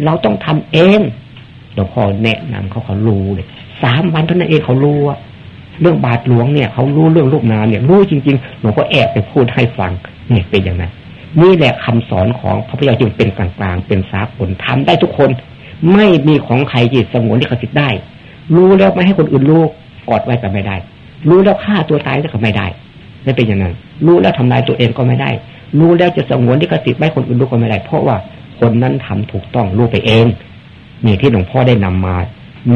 เราต้องทำเองหลวงพ่อแนะนำเขาเขารู้เลยสามวันเท่านั้นเองเขารู้ว่า เรื่องบาทหลวงเนี่ยเขารู้เรื่องรูปนาเนี่ยรู้จริงๆหลวงพ่อแอบไปพูดให้ฟังเนี่ยเป็นอย่างนั้นนี่แหละคำสอนของพระพุทธเจ้าจึงเป็นกลางๆเป็นสากลทำได้ทุกคน ไม่มีของใครจิตสงวนที่เขาสิทธิ์ได้ รู้แล้วไม่ให้คนอื่นรู้กอดไว้ก็ไม่ได้ รู้แล้วฆ่าตัวตายก็ไม่ได้ไม่เป็นอย่างนั้น รู้แล้วทำลายตัวเองก็ไม่ได้ รู้แล้วจะสงวนที่กสิทธิ์ไม่คนอื่นรู้ก็ไม่ได้ เพราะว่าคนนั้นทำถูกต้องรู้ไปเองนี่ที่หลวงพ่อได้นำมา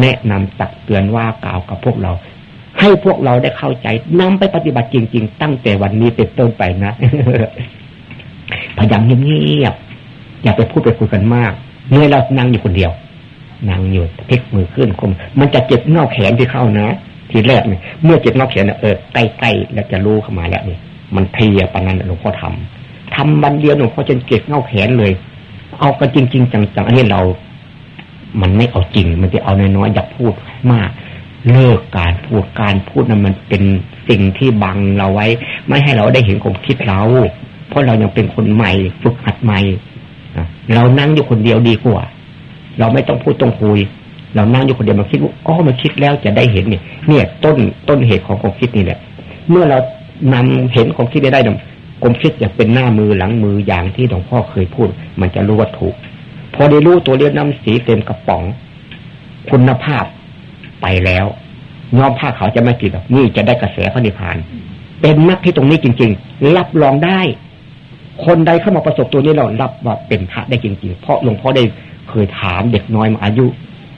แนะนำตักเตือนว่ากล่าวกับพวกเรา ให้พวกเราได้เข้าใจนำไปปฏิบัติจริง ๆ ตั้งแต่วันนี้เป็นต้นไปนะพยายามเงียบๆอย่าไปพูดไปคุยกันมากเมื่อเรานั่งอยู่คนเดียว นั่งอยู่พลิกมือขึ้นคม มันจะเจ็บนอกแขนที่เข้านะ ทีแรกเนี่ยเมื่อเจ็บนอกแขนเออใกล้ๆแล้วจะรู้เข้ามาแล้วเนี่ยมันเทียปนั้นหลวงพ่อทำทำวันเดียวหลวงพ่อจนเจ็บนอกแขนเลย เอากันจริง ๆ จังๆอันนี้เรา มันไม่เอาจริง มันจะเอาน้อยๆอย่าพูดมาก เลิกการพูดการพูดนั้นมันเป็นสิ่งที่บังเราไว้ ไม่ให้เราได้เห็นความคิดเรา เพราะเรายังเป็นคนใหม่ฝึกหัดใหม่เรานั่งอยู่คนเดียวดีกว่า เราไม่ต้องพูดต้องคุย เรานั่งอยู่คนเดียวมาคิดว่าอ๋อมาคิดแล้วจะได้เห็นเนี่ย เนี่ย ต้นต้นเหตุของความคิดนี่แหละ เมื่อเรานำเห็นความคิดได้ได้ความคิดจะเป็นหน้ามือหลังมืออย่างที่หลวงพ่อเคยพูด มันจะรู้ว่าถูกพอได้รู้ตัวเรียนน้ำสีเต็มกระป๋อง คุณภาพ ไปแล้วยอมผ้าเขาจะไม่กินหรอกนี่จะได้กระแสพระนิพพาน เป็นนักที่ตรงนี้จริง ๆ รับรองได้ คนใดเข้ามาประสบตัวนี้เรารับว่าเป็นพระได้จริง ๆ เพราะหลวงพ่อได้เคยถามเด็กน้อยมาอายุ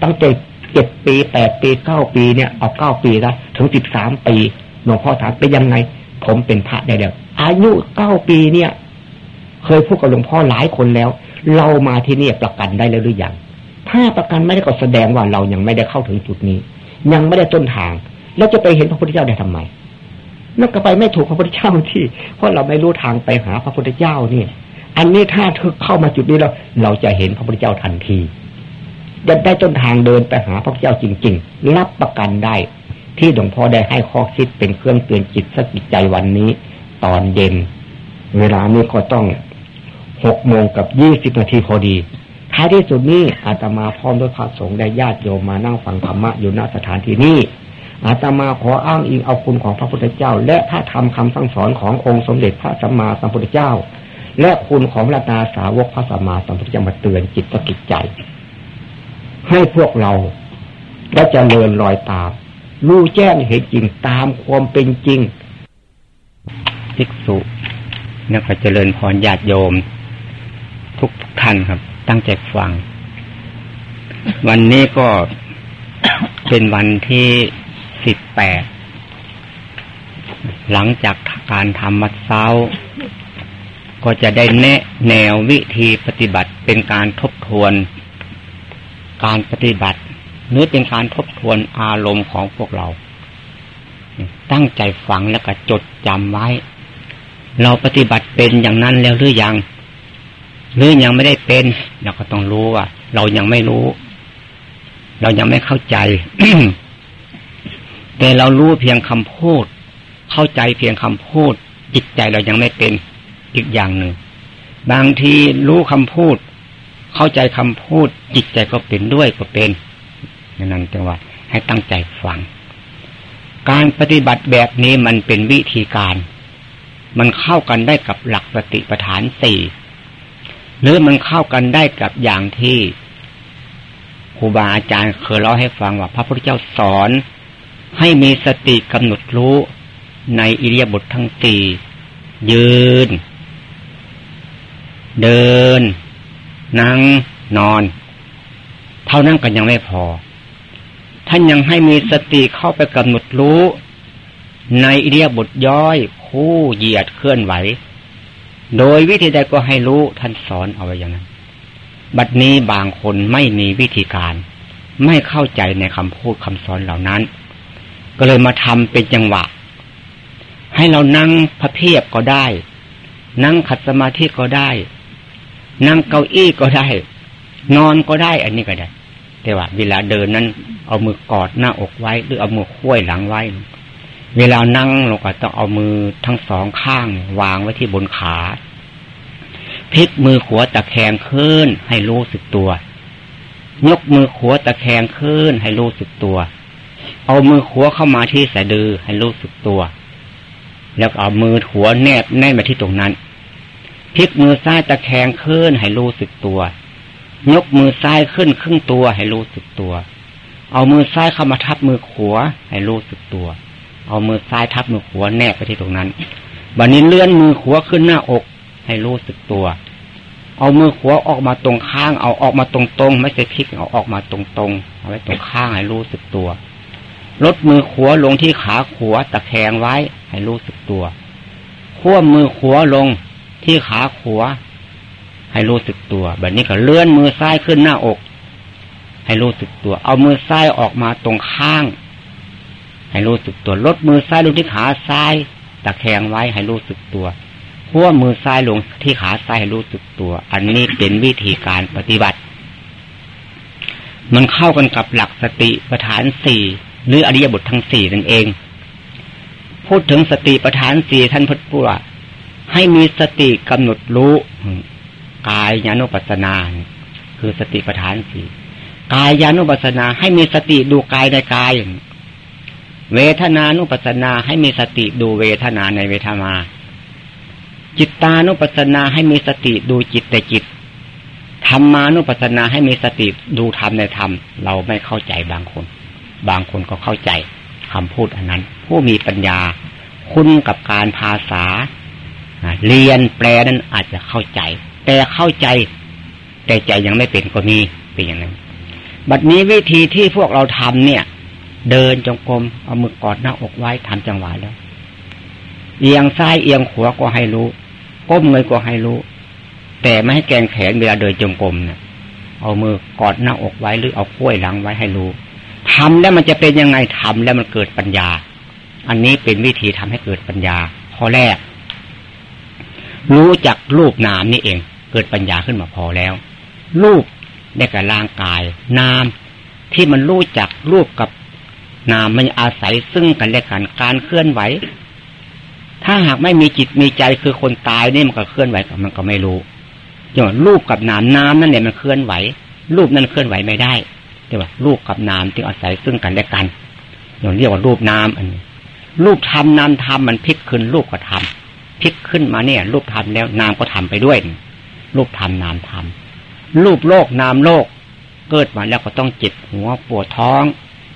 ตั้งแต่เจ็ดปีแปดปีเก้าปีเนี่ยเอาเก้าปีแล้วถึงสิบสามปีหลวงพ่อถามไปยังไง ผมเป็นพระได้แล้ว อายุเก้าปีเนี่ย เคยพูดกับหลวงพ่อหลายคนแล้ว เรามาที่นี่ประกันได้แล้วหรือยัง ถ้าประกันไม่ได้ก็แสดงว่าเรายังไม่ได้เข้าถึงจุดนี้ ยังไม่ได้ต้นทาง แล้วจะไปเห็นพระพุทธเจ้าได้ทำไมนั่นก็ไปไม่ถูกพระพุทธเจ้าที่ เพราะเราไม่รู้ทางไปหาพระพุทธเจ้าเนี่ยอันนี้ถ้าเธอเข้ามาจุดนี้แล้ว เราจะเห็นพระพุทธเจ้าทันทีจะได้ต้นทางเดินไปหาพระพุทธเจ้าจริง ๆ รับประกันได้ ที่หลวงพ่อได้ให้ข้อคิดเป็นเครื่องเตือนจิตสกิจใจวันนี้ ตอนเย็น เวลานี้ก็ต้องหกโมงกับยี่สิบนาทีพอดี ท้ายที่สุดนี้อาตมาพร้อมด้วยพระสงฆ์ได้ญาติโยมมานั่งฟังธรรมะอยู่ณสถานที่นี้อาตมาขออ้างอิงเอาคุณของพระพุทธเจ้า และพระธรรมคำสั่งสอนขององค์สมเด็จพระสัมมาสัมพุทธเจ้า และคุณของรัตนาสาวกพระสัมมาสัมพุทธเจ้ามาเตือนจิตตกิจใจ ให้พวกเราและจะเลินลอยตามรู้แจ้งเห็นจริงตามความเป็นจริงภิกษุนักเจริญพรญาติโยม ทุกท่านครับ ตั้งใจฟัง วันนี้ก็เป็นวันที่สิบแปด หลังจากการทำมัดเช้า ก็จะได้แนะแนววิธีปฏิบัติเป็นการทบทวน การปฏิบัติหรือเป็นการทบทวนอารมณ์ของพวกเรา ตั้งใจฟังแล้วก็จดจำไว้ เราปฏิบัติเป็นอย่างนั้นแล้วหรือยัง หรือยังไม่ได้เป็น เราก็ต้องรู้ว่า เรายังไม่รู้ เรายังไม่เข้าใจ แต่เรารู้เพียงคำพูด เข้าใจเพียงคำพูด จิตใจเรายังไม่เป็นอีกอย่างหนึ่ง บางทีรู้คำพูด เข้าใจคำพูด จิตใจก็เป็นด้วยก็เป็นนั่นจึงว่า ให้ตั้งใจฟัง การปฏิบัติแบบนี้มันเป็นวิธีการ มันเข้ากันได้กับหลักสติปฐานสี่ หรือมันเข้ากันได้กับอย่างที่ครูบาอาจารย์เคยเล่าให้ฟังว่าพระพุทธเจ้าสอน ให้มีสติกำหนดรู้ในอิริยาบถททั้งสี่ยืน เดิน นั่งนอน เท่านั้นก็ยังไม่พอ ท่านยังให้มีสติเข้าไปกำหนดรู้ ในอิริยาบถย่อย คู่เหยียดเคลื่อนไหว โดยวิธีใดก็ให้รู้ท่านสอนเอาไว้อย่างนั้น บัดนี้บางคนไม่มีวิธีการ ไม่เข้าใจในคำพูดคำสอนเหล่านั้น ก็เลยมาทำเป็นจังหวะ ให้เรานั่งพระเพียบก็ได้ นั่งขัดสมาธิก็ได้ นั่งเก้าอี้ก็ได้ นอนก็ได้ อันนี้ก็ได้ แต่ว่าเวลาเดินนั้น เอามือกอดหน้าอกไว้ หรือเอามือคุ้ยหลังไว้ เวลานั่งเราก็ต้องเอามือทั้งสองข้าง วางไว้ที่บนขาพลิกมือขวาตะแคงขึ้นให้รู้สึกตัว ยกมือขวาตะแคงขึ้นให้รู้สึกตัว เอามือขัวเข้ามาที่สะดือให้รู้สึกตัว แล้วเอามือหัวแนบแน่นมาที่ตรงนั้นพลิกมือซ้ายตะแคงขึ้นให้รู้สึกตัว ยกมือซ้ายขึ้นครึ่งตัวให้รู้สึกตัว เอามือซ้ายเข้ามาทับมือขวาให้รู้สึกตัว เอามือซ้ายทับมือขวาแนบไปที่ตรงนั้นบันนี้เลื่อนมือขวาขึ้นหน้าอก ให้รู้สึกตัว เอามือขวาออกมาตรงข้าง เอาออกมาตรงๆไม่ใช่พลิกเอาออกมาตรงๆเอาไว้ตรงข้างให้รู้สึกตัว ลดมือขวาลงที่ขาขวาตะแคงไว้ ให้รู้สึกตัวขั้วมือขวาลงที่ขาขวาให้รู้สึกตัว แบบนี้ก็เลื่อนมือซ้ายขึ้นหน้าอก ให้รู้สึกตัว เอามือซ้ายออกมาตรงข้าง ให้รู้สึกตัวลดมือซ้ายลงที่ขาซ้ายตะแคงไว้ให้รู้สึกตัวขั้วมือซ้ายลงที่ขาซ้ายให้รู้สึกตัว อันนี้เป็นวิธีการปฏิบัติ มันเข้ากันกับหลักสติปัฏฐานสี่หรืออริยบททั้งสี่นั่นเอง พูดถึงสติปัฏฐานสี่ท่านพุทธพูดว่าให้มีสติกำหนดรู้กายญาณุปัสนา คือสติปัฏฐานสี่กายญาณุปัสนา ให้มีสติดูกายในกาย เวทนานุปัสนาให้มีสติดูเวทนาในเวทนา จิตตานุปัสนาให้มีสติดูจิตแต่จิตธรรมานุปัสนาให้มีสติดูธรรมในธรรม เราไม่เข้าใจบางคน บางคนก็เข้าใจคำพูดอันนั้น ผู้มีปัญญา คุ้นกับการภาษา เรียนแปลนั้นอาจจะเข้าใจ แต่เข้าใจ แต่ใจยังไม่เป็นก็มีเป็นอย่างนั้น บัดนี้วิธีที่พวกเราทำเนี่ย เดินจงกรมเอามือกอดหน้าอกไว้ทำจังหวะแล้ว เอียงซ้ายเอียงขวาก็ให้รู้ ก้มเงยก็ให้รู้ แต่ไม่ให้แกงแขนเวลาเดินจงกรมเนี่ยเอามือกอดหน้าอกไว้หรือเอาค้วยหลังไว้ให้รู้ทำแล้วมันจะเป็นยังไงทำแล้วมันเกิดปัญญา อันนี้เป็นวิธีทำให้เกิดปัญญาข้อแรก รู้จักรูปนามนี่เอง เกิดปัญญาขึ้นมาพอแล้ว รูปได้กับร่างกาย นามที่มันรู้จักรูปกับ นามมันอาศัยซึ่งกันและกันการเคลื่อนไหว ถ้าหากไม่มีจิตมีใจคือคนตายนี่มันก็เคลื่อนไหวมันก็ไม่รู้อย่างรูปกับน้ำน้ำนั่นเนี่ยมันเคลื่อนไหว รูปนั้นเคลื่อนไหวไม่ได้แต่ว่ารูปกับน้ำที่อาศัยซึ่งกันและกันอย่างเรียกว่ารูปน้ำอันนี้รูปทำน้ำทำมันพลิกขึ้นรูปก็ทำพลิกขึ้นมาเนี่ย รูปทำแล้วน้ำก็ทำไปด้วย รูปทำน้ำทำรูปโลกน้ำโลก เกิดมาแล้วก็ต้องเจ็บหัวปวดท้อง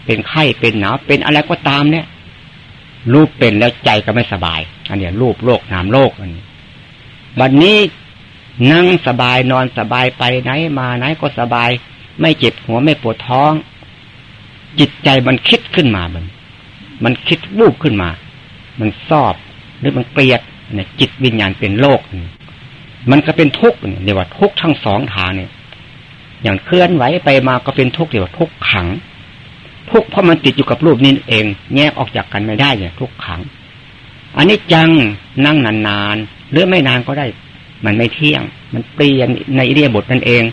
เป็นไข้เป็นหนาวเป็นอะไรก็ตามเนี่ย รูปเป็นแล้วใจก็ไม่สบาย อันนี้รูปโลกนามโลกอันนี้วันนี้นั่งสบายนอนสบายไปไหนมาไหนก็สบาย ไม่เจ็บหัวไม่ปวดท้อง จิตใจมันคิดขึ้นมามันมันคิดวูบขึ้นมา มันซอบหรือมันเกลียดเนี่ยจิตวิญญาณเป็นโลก มันก็เป็นทุกข์เรียกว่าทุกข์ทั้งสองทางเนี่ยอย่างเคลื่อนไหวไปมาก็เป็นทุกข์เรียกว่าทุกข์ขัง ทุกข์เพราะมันติดอยู่กับรูปนี้เอง แยกออกจากกันไม่ได้เนี่ยทุกขังอันนี้จังนั่งนานๆหรือไม่นานก็ได้ มันไม่เที่ยง มันเปลี่ยนในเรียบทนั่นเอง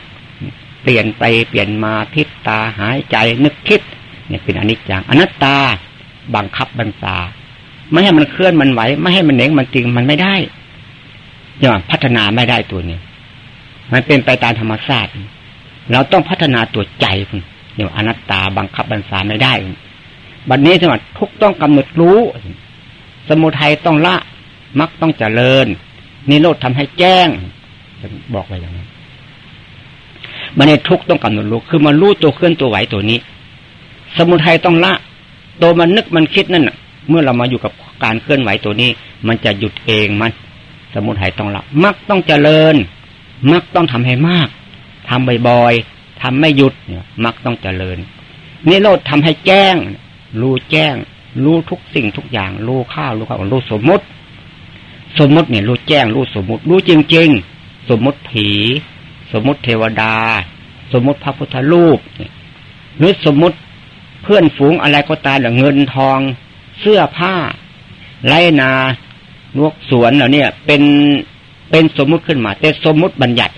เปลี่ยนไปเปลี่ยนมาทิศตาหายใจนึกคิด เนี่ยเป็นอนิจจังอนัตตาบังคับบัญชาไม่ให้มันเคลื่อนมันไหวไม่ให้มันเหน่งมันติงมันไม่ได้ย่างพัฒนาไม่ได้ตัวนี้มันเป็นไปตามธรรมชาติเราต้องพัฒนาตัวใจคุณ เนี่ยอนัตตาบังคับบัญชาไม่ได้ บัดนนี้สมัยทุกต้องกำหนดรู้ สมุทัยต้องละมักต้องเจริญนิโรธทำให้แจ้งบอกไว้อย่างนั้นมันในทุกต้องกำหนดรู้คือมารู้ตัวเคลื่อนตัวไหวตัวนี้ สมุทัยต้องละตัวมันนึกมันคิดนั่นเมื่อเรามาอยู่กับการเคลื่อนไหวตัวนี้ มันจะหยุดเองมัน สมุทัยต้องละมักต้องเจริญมักต้องทำให้มากทำบ่อยๆ ทำไม่หยุดเนี่ยมักต้องเจริญนิโรธทำให้แจ้ง รู้แจ้ง รู้ทุกสิ่งทุกอย่าง รู้ข้าวรู้ข้าวรู้สมมติ สมมติเนี่ยรู้แจ้ง รู้สมมติ รู้จริง ๆ สมมติผี สมมติเทวดา สมมติพระพุทธรูปหรือสมมติเพื่อนฝูงอะไรก็ตามเงินทอง เสื้อผ้า ไรนาลวกสวนเหล่านี้เป็นเป็นสมมุติขึ้นมา แต่สมมุติบัญญัติ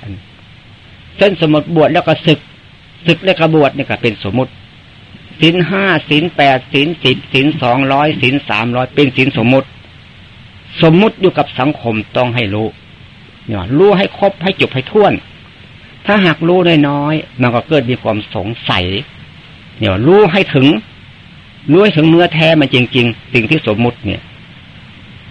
เส้นสมมติบวชแล้วก็ศึก ศึกแล้วก็บวชนี่ก็เป็นสมมติสินห้าสินแปดสินสิบสินสองร้อยสินสามร้อยเป็นสินสมมติ สมมุติอยู่กับสังคมต้องให้รู้เนี่ยรู้ให้ครบให้จบให้ท่วน ถ้าหากรู้น้อยๆมันก็เกิดมีความสงสัยเนี่ยรู้ให้ถึงรู้ให้ถึงเนื้อแท้มันจริง ๆ สิ่งที่สมมุติเนี่ย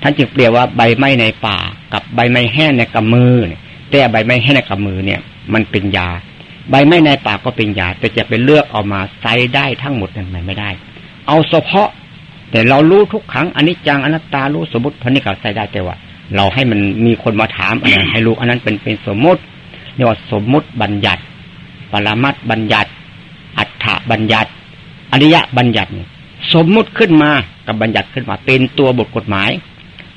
ท่านจึงเปรียบว่าใบไม้ในป่า กับใบไม้แห้งในกำมือเนี่ยแต่ใบไม้แห้งในกำมือเนี่ย มันเป็นยา ใบไม้ในป่าก็เป็นยาแต่จะเป็นเลือกออกมาใช้ได้ทั้งหมดนั้นไม่ได้ เอาเฉพาะ แต่เรารู้ทุกครั้งอันนี้จังอนัตตารู้สมมติพันนี้ก็ใส่ได้แต่ว่า เราให้มันมีคนมาถามอะไรให้รู้อันนั้นเป็นเป็นสมมติเรียกว่าสมมติบัญญัติ ปรมัตบัญญัติ อัฏฐบัญญัติ อริยะบัญญัติ สมมุติขึ้นมากับบัญญัติขึ้นมาเป็นตัวบทกฎหมาย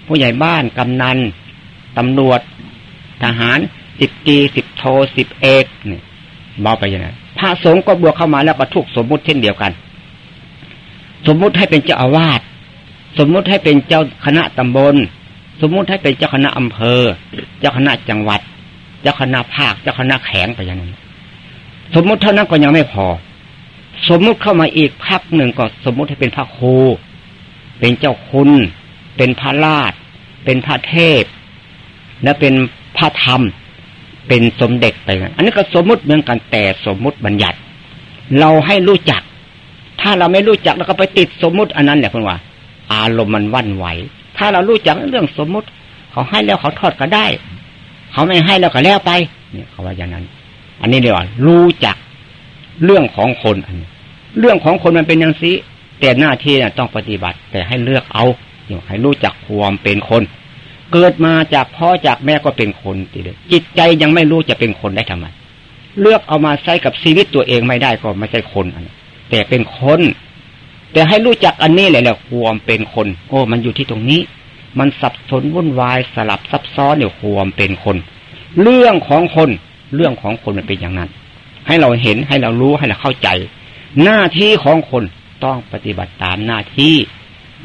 ผู้ใหญ่บ้านกำนันตำรวจทหารสิบกีสิบโทสิบเอกเนี่ย เบาไปย่างนั้นพระสงฆ์ก็บวกเข้ามาแล้วก็ทุกสมมุติเช่นเดียวกัน สมมุติให้เป็นเจ้าอาวาสสมมุติให้เป็นเจ้าคณะตำบล สมมุติให้เป็นเจ้าคณะอำเภอ เจ้าคณะจังหวัด เจ้าคณะภาค เจ้าคณะแข็งไปอย่างนั้น สมมุติเท่านั้นก็ยังไม่พอ สมมุติเข้ามาอีกพักหนึ่งก็สมมุติให้เป็นพระครู เป็นเจ้าคุณ เป็นพระราชเป็นพระเทพ และเป็นพระธรรม เป็นสมเด็จไปอันนี้ก็สมมุติเหมือนกันแต่สมมุติบัญญัติ เราให้รู้จัก ถ้าเราไม่รู้จักเราก็ไปติดสมมุติอันนั้นแหละคุณว่า อารมณ์มันวันไหว ถ้าเรารู้จักเรื่องสมมุติ เขาให้แล้วเขาทอดก็ได้ เขาไม่ให้แล้วก็แล้วไปเนี่ยเขาว่าอย่างนั้น อันนี้เรียกว่ารู้จักเรื่องของคนอันนี้เรื่องของคนมันเป็นอย่างนี้แต่หน้าที่ต้องปฏิบัติ แต่ให้เลือกเอาให้รู้จักความเป็นคน เกิดมาจากพ่อจากแม่ก็เป็นคนทีเดียวจิตใจยังไม่รู้จะเป็นคนได้ทำไม เลือกเอามาใช้กับชีวิตตัวเองไม่ได้ก็ไม่ใช่คนอันแต่เป็นคน แต่ให้รู้จักอันนี้เลยแหละความเป็นคน โอ้ มันอยู่ที่ตรงนี้ มันสับสนวุ่นวายสลับซับซ้อนเนี่ยความเป็นคน เรื่องของคน เรื่องของคนมันเป็นอย่างนั้น ให้เราเห็นให้เรารู้ให้เราเข้าใจ หน้าที่ของคนต้องปฏิบัติตามหน้าที่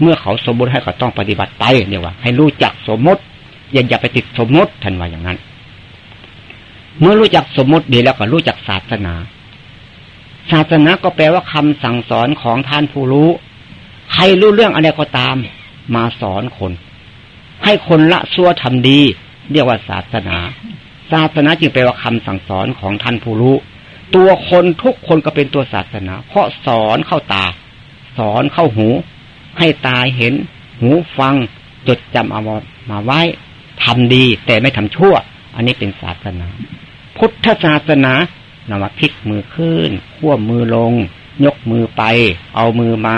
เมื่อเขาสมมติให้เขาต้องปฏิบัติไปเนี่ยว่า ให้รู้จักสมมติ อย่าอย่าไปติดสมมติทันว่าอย่างนั้น เมื่อรู้จักสมมติดีแล้วก็รู้จักศาสนา ศาสนาก็แปลว่าคำสั่งสอนของท่านผู้รู้ ใครรู้เรื่องอะไรก็ตาม มาสอนคน ให้คนละซัวทำดี เรียกว่าศาสนา ศาสนาจึงแปลว่าคำสั่งสอนของท่านผู้รู้ ตัวคนทุกคนก็เป็นตัวศาสนา เพราะสอนเข้าตา สอนเข้าหู ให้ตาเห็น หูฟัง จดจำเอามาไว้ทำดีแต่ไม่ทำชั่ว อันนี้เป็นศาสนา พุทธศาสนานำมาพลิกมือขึ้นขั้วมือลง ยกมือไป เอามือมา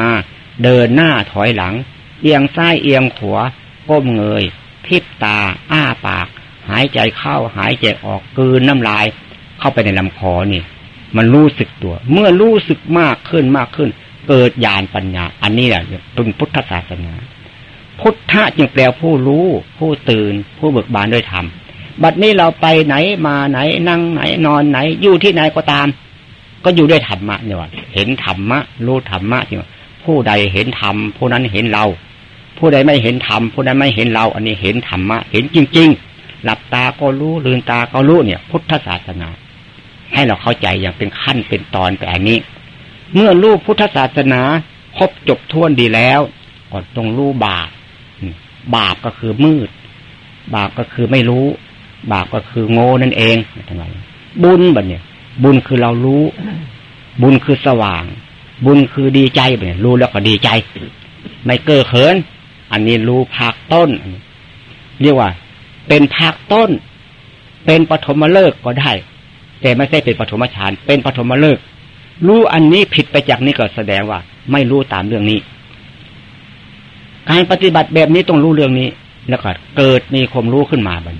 เดินหน้าถอยหลัง เอียงซ้ายเอียงขวาก้มเงยพิบตา อ้าปาก หายใจเข้าหายใจออกกืนน้ำลาย เข้าไปในลำคอนี่ มันรู้สึกตัว เมื่อรู้สึกมากขึ้นมากขึ้น เกิดญาณปัญญา อันนี้แหละเป็นพุทธศาสนา พุทธะจึงแปลผู้รู้ ผู้ตื่น ผู้เบิกบานด้วยธรรมบัดนี้เราไปไหนมาไหนนั่งไหนนอนไหน อยู่ที่ไหนก็ตาม ก็อยู่ด้วยธรรมะเนี่ยว่าเห็นธรรมะ รู้ธรรมะเนี่ยผู้ใดเห็นธรรมผู้นั้นเห็นเรา ผู้ใดไม่เห็นธรรมผู้นั้นไม่เห็นเรา อันนี้เห็นธรรมะ เห็นจริง ๆ หลับตาก็รู้ลืมตาก็รู้เนี่ย พุทธศาสนา ให้เราเข้าใจอย่างเป็นขั้นเป็นตอนแบบนี้ เมื่อรู้พุทธศาสนาครบจบท้วนดีแล้วก็ต้องรู้บาปบาปก็คือมืด บาปก็คือไม่รู้ บาปก็คือโง่นั่นเองทำไมบุญแบบเนี่ย บุญคือเรารู้ บุญคือสว่าง บุญคือดีใจแบบรู้แล้วก็ดีใจ ไม่เก้อเขิน อันนี้รู้ภาคต้น เรียกว่า เป็นภาคต้น เป็นปฐมฤกษ์ก็ได้ แต่ไม่ใช่เป็นปฐมฌานเป็นปฐมฤกษ์ รู้อันนี้ผิดไปจากนี้ก็แสดงว่า ไม่รู้ตามเรื่องนี้ การปฏิบัติแบบนี้ต้องรู้เรื่องนี้ แล้วก็เกิดมีความรู้ขึ้นมาบัน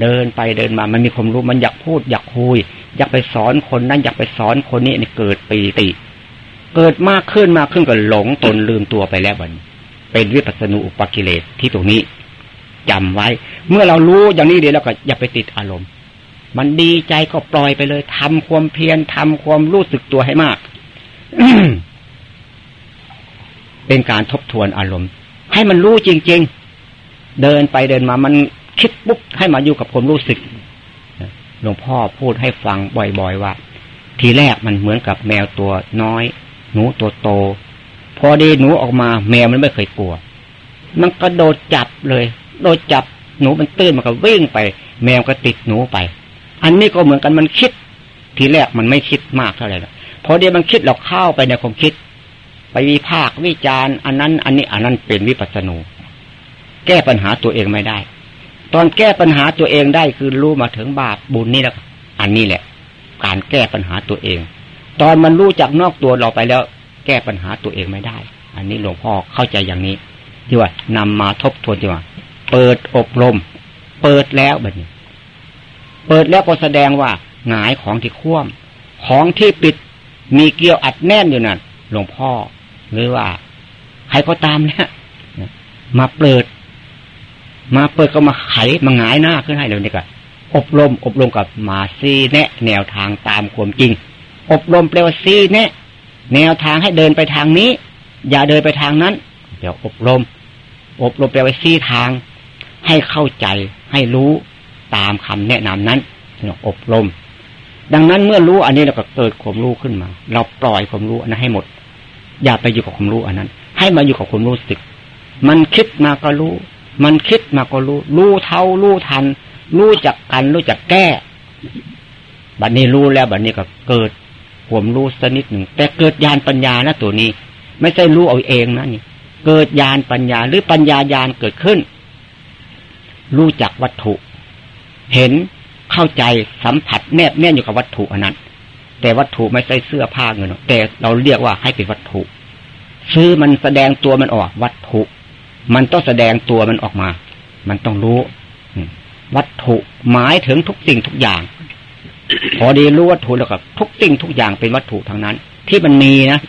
เดินไปเดินมา มันมีความรู้มันอยากพูด อยากคุย อยากไปสอนคนนั้น อยากไปสอนคนนี้นี่เกิดปีติ เกิดมากขึ้นมากขึ้นก็หลงตนลืมตัวไปแล้วบันเป็นวิปัสสนูอุปกิเลสที่ตรงนี้จำไว้ เมื่อเรารู้อย่างนี้เดี๋ยวเราก็อย่าไปติดอารมณ์ มันดีใจก็ปล่อยไปเลยทำความเพียรทำความรู้สึกตัวให้มาก เป็นการทบทวนอารมณ์ ให้มันรู้จริง ๆ เดินไปเดินมามันคิดปุ๊บให้มาอยู่กับความรู้สึกหลวงพ่อพูดให้ฟังบ่อยๆว่า ทีแรกมันเหมือนกับแมวตัวน้อย หนูตัวโต พอไดีหนูออกมา แมวมันไม่เคยกลัว มันก็โดดจับเลย โดดจับหนูมันตื้นมันก็วิ่งไป แมวก็ติดหนูไป อันนี้ก็เหมือนกันมันคิด ทีแรกมันไม่คิดมากเท่าไหร่พอเดี๋ยวมันคิดเราเข้าไปในความคิด ไปวิพากวิจารณ์อันนั้น อันนี้อันนั้นเป็นวิปัสสนูแก้ปัญหาตัวเองไม่ได้ ตอนแก้ปัญหาตัวเองได้คือรู้มาถึงบาปบุญนี่แหละอันนี้แหละ การแก้ปัญหาตัวเอง ตอนมันรู้จากนอกตัวเราไปแล้ว แก้ปัญหาตัวเองไม่ได้ อันนี้หลวงพ่อเข้าใจอย่างนี้ที่ว่านำมาทบทวนที่ว่า เปิดอบรม เปิดแล้วแบบนี้ เปิดแล้วก็แสดงว่าหงายของที่คว่ำของที่ปิดมีเกลียวอัดแน่นอยู่นั่นหลวงพ่อ หรือว่า ใครก็ตามเนี่ยมาเปิด มาเปิดก็มาไขมาหงายหน้าขึ้นให้เลยนี่ก็อบรม อบรมกับมาซีแนะแนวทางตามความจริง อบรมแปลว่าซีแนะ แนวทางให้เดินไปทางนี้ อย่าเดินไปทางนั้น เดี๋ยวอบรม อบรมแปลว่าซีทาง ให้เข้าใจให้รู้ ตามคำแนะนำนั้นอบรม ดังนั้นเมื่อรู้อันนี้เราก็เกิดความรู้ขึ้นมา เราปล่อยความรู้อันนั้นให้หมด อย่าไปอยู่กับความรู้อันนั้น ให้มาอยู่กับความรู้สึก มันคิดมาก็รู้ มันคิดมาก็รู้ รู้เท่ารู้ทัน รู้จักกันรู้จักแก้ บัดนี้รู้แล้วบัดนี้ก็เกิดผมรู้สนิดหนึ่ง แต่เกิดญาณปัญญานะตัวนี้ ไม่ใช่รู้เอาเองนะนี่ เกิดญาณปัญญาหรือปัญญาญาณเกิดขึ้น รู้จักวัตถุ เห็นเข้าใจสัมผัสแนบแน่นอยู่กับวัตถุอันนั้น แต่วัตถุไม่ใช่เสื้อผ้าเงินแต่เราเรียกว่าให้เป็นวัตถุ ซื้อมันแสดงตัวมันออกวัตถุ มันต้องแสดงตัวมันออกมา มันต้องรู้ วัตถุหมายถึงทุกสิ่งทุกอย่าง พอดีรู้วัตถุแล้วก็ทุกสิ่งทุกอย่างเป็นวัตถุทั้งนั้น ที่มันมีนะ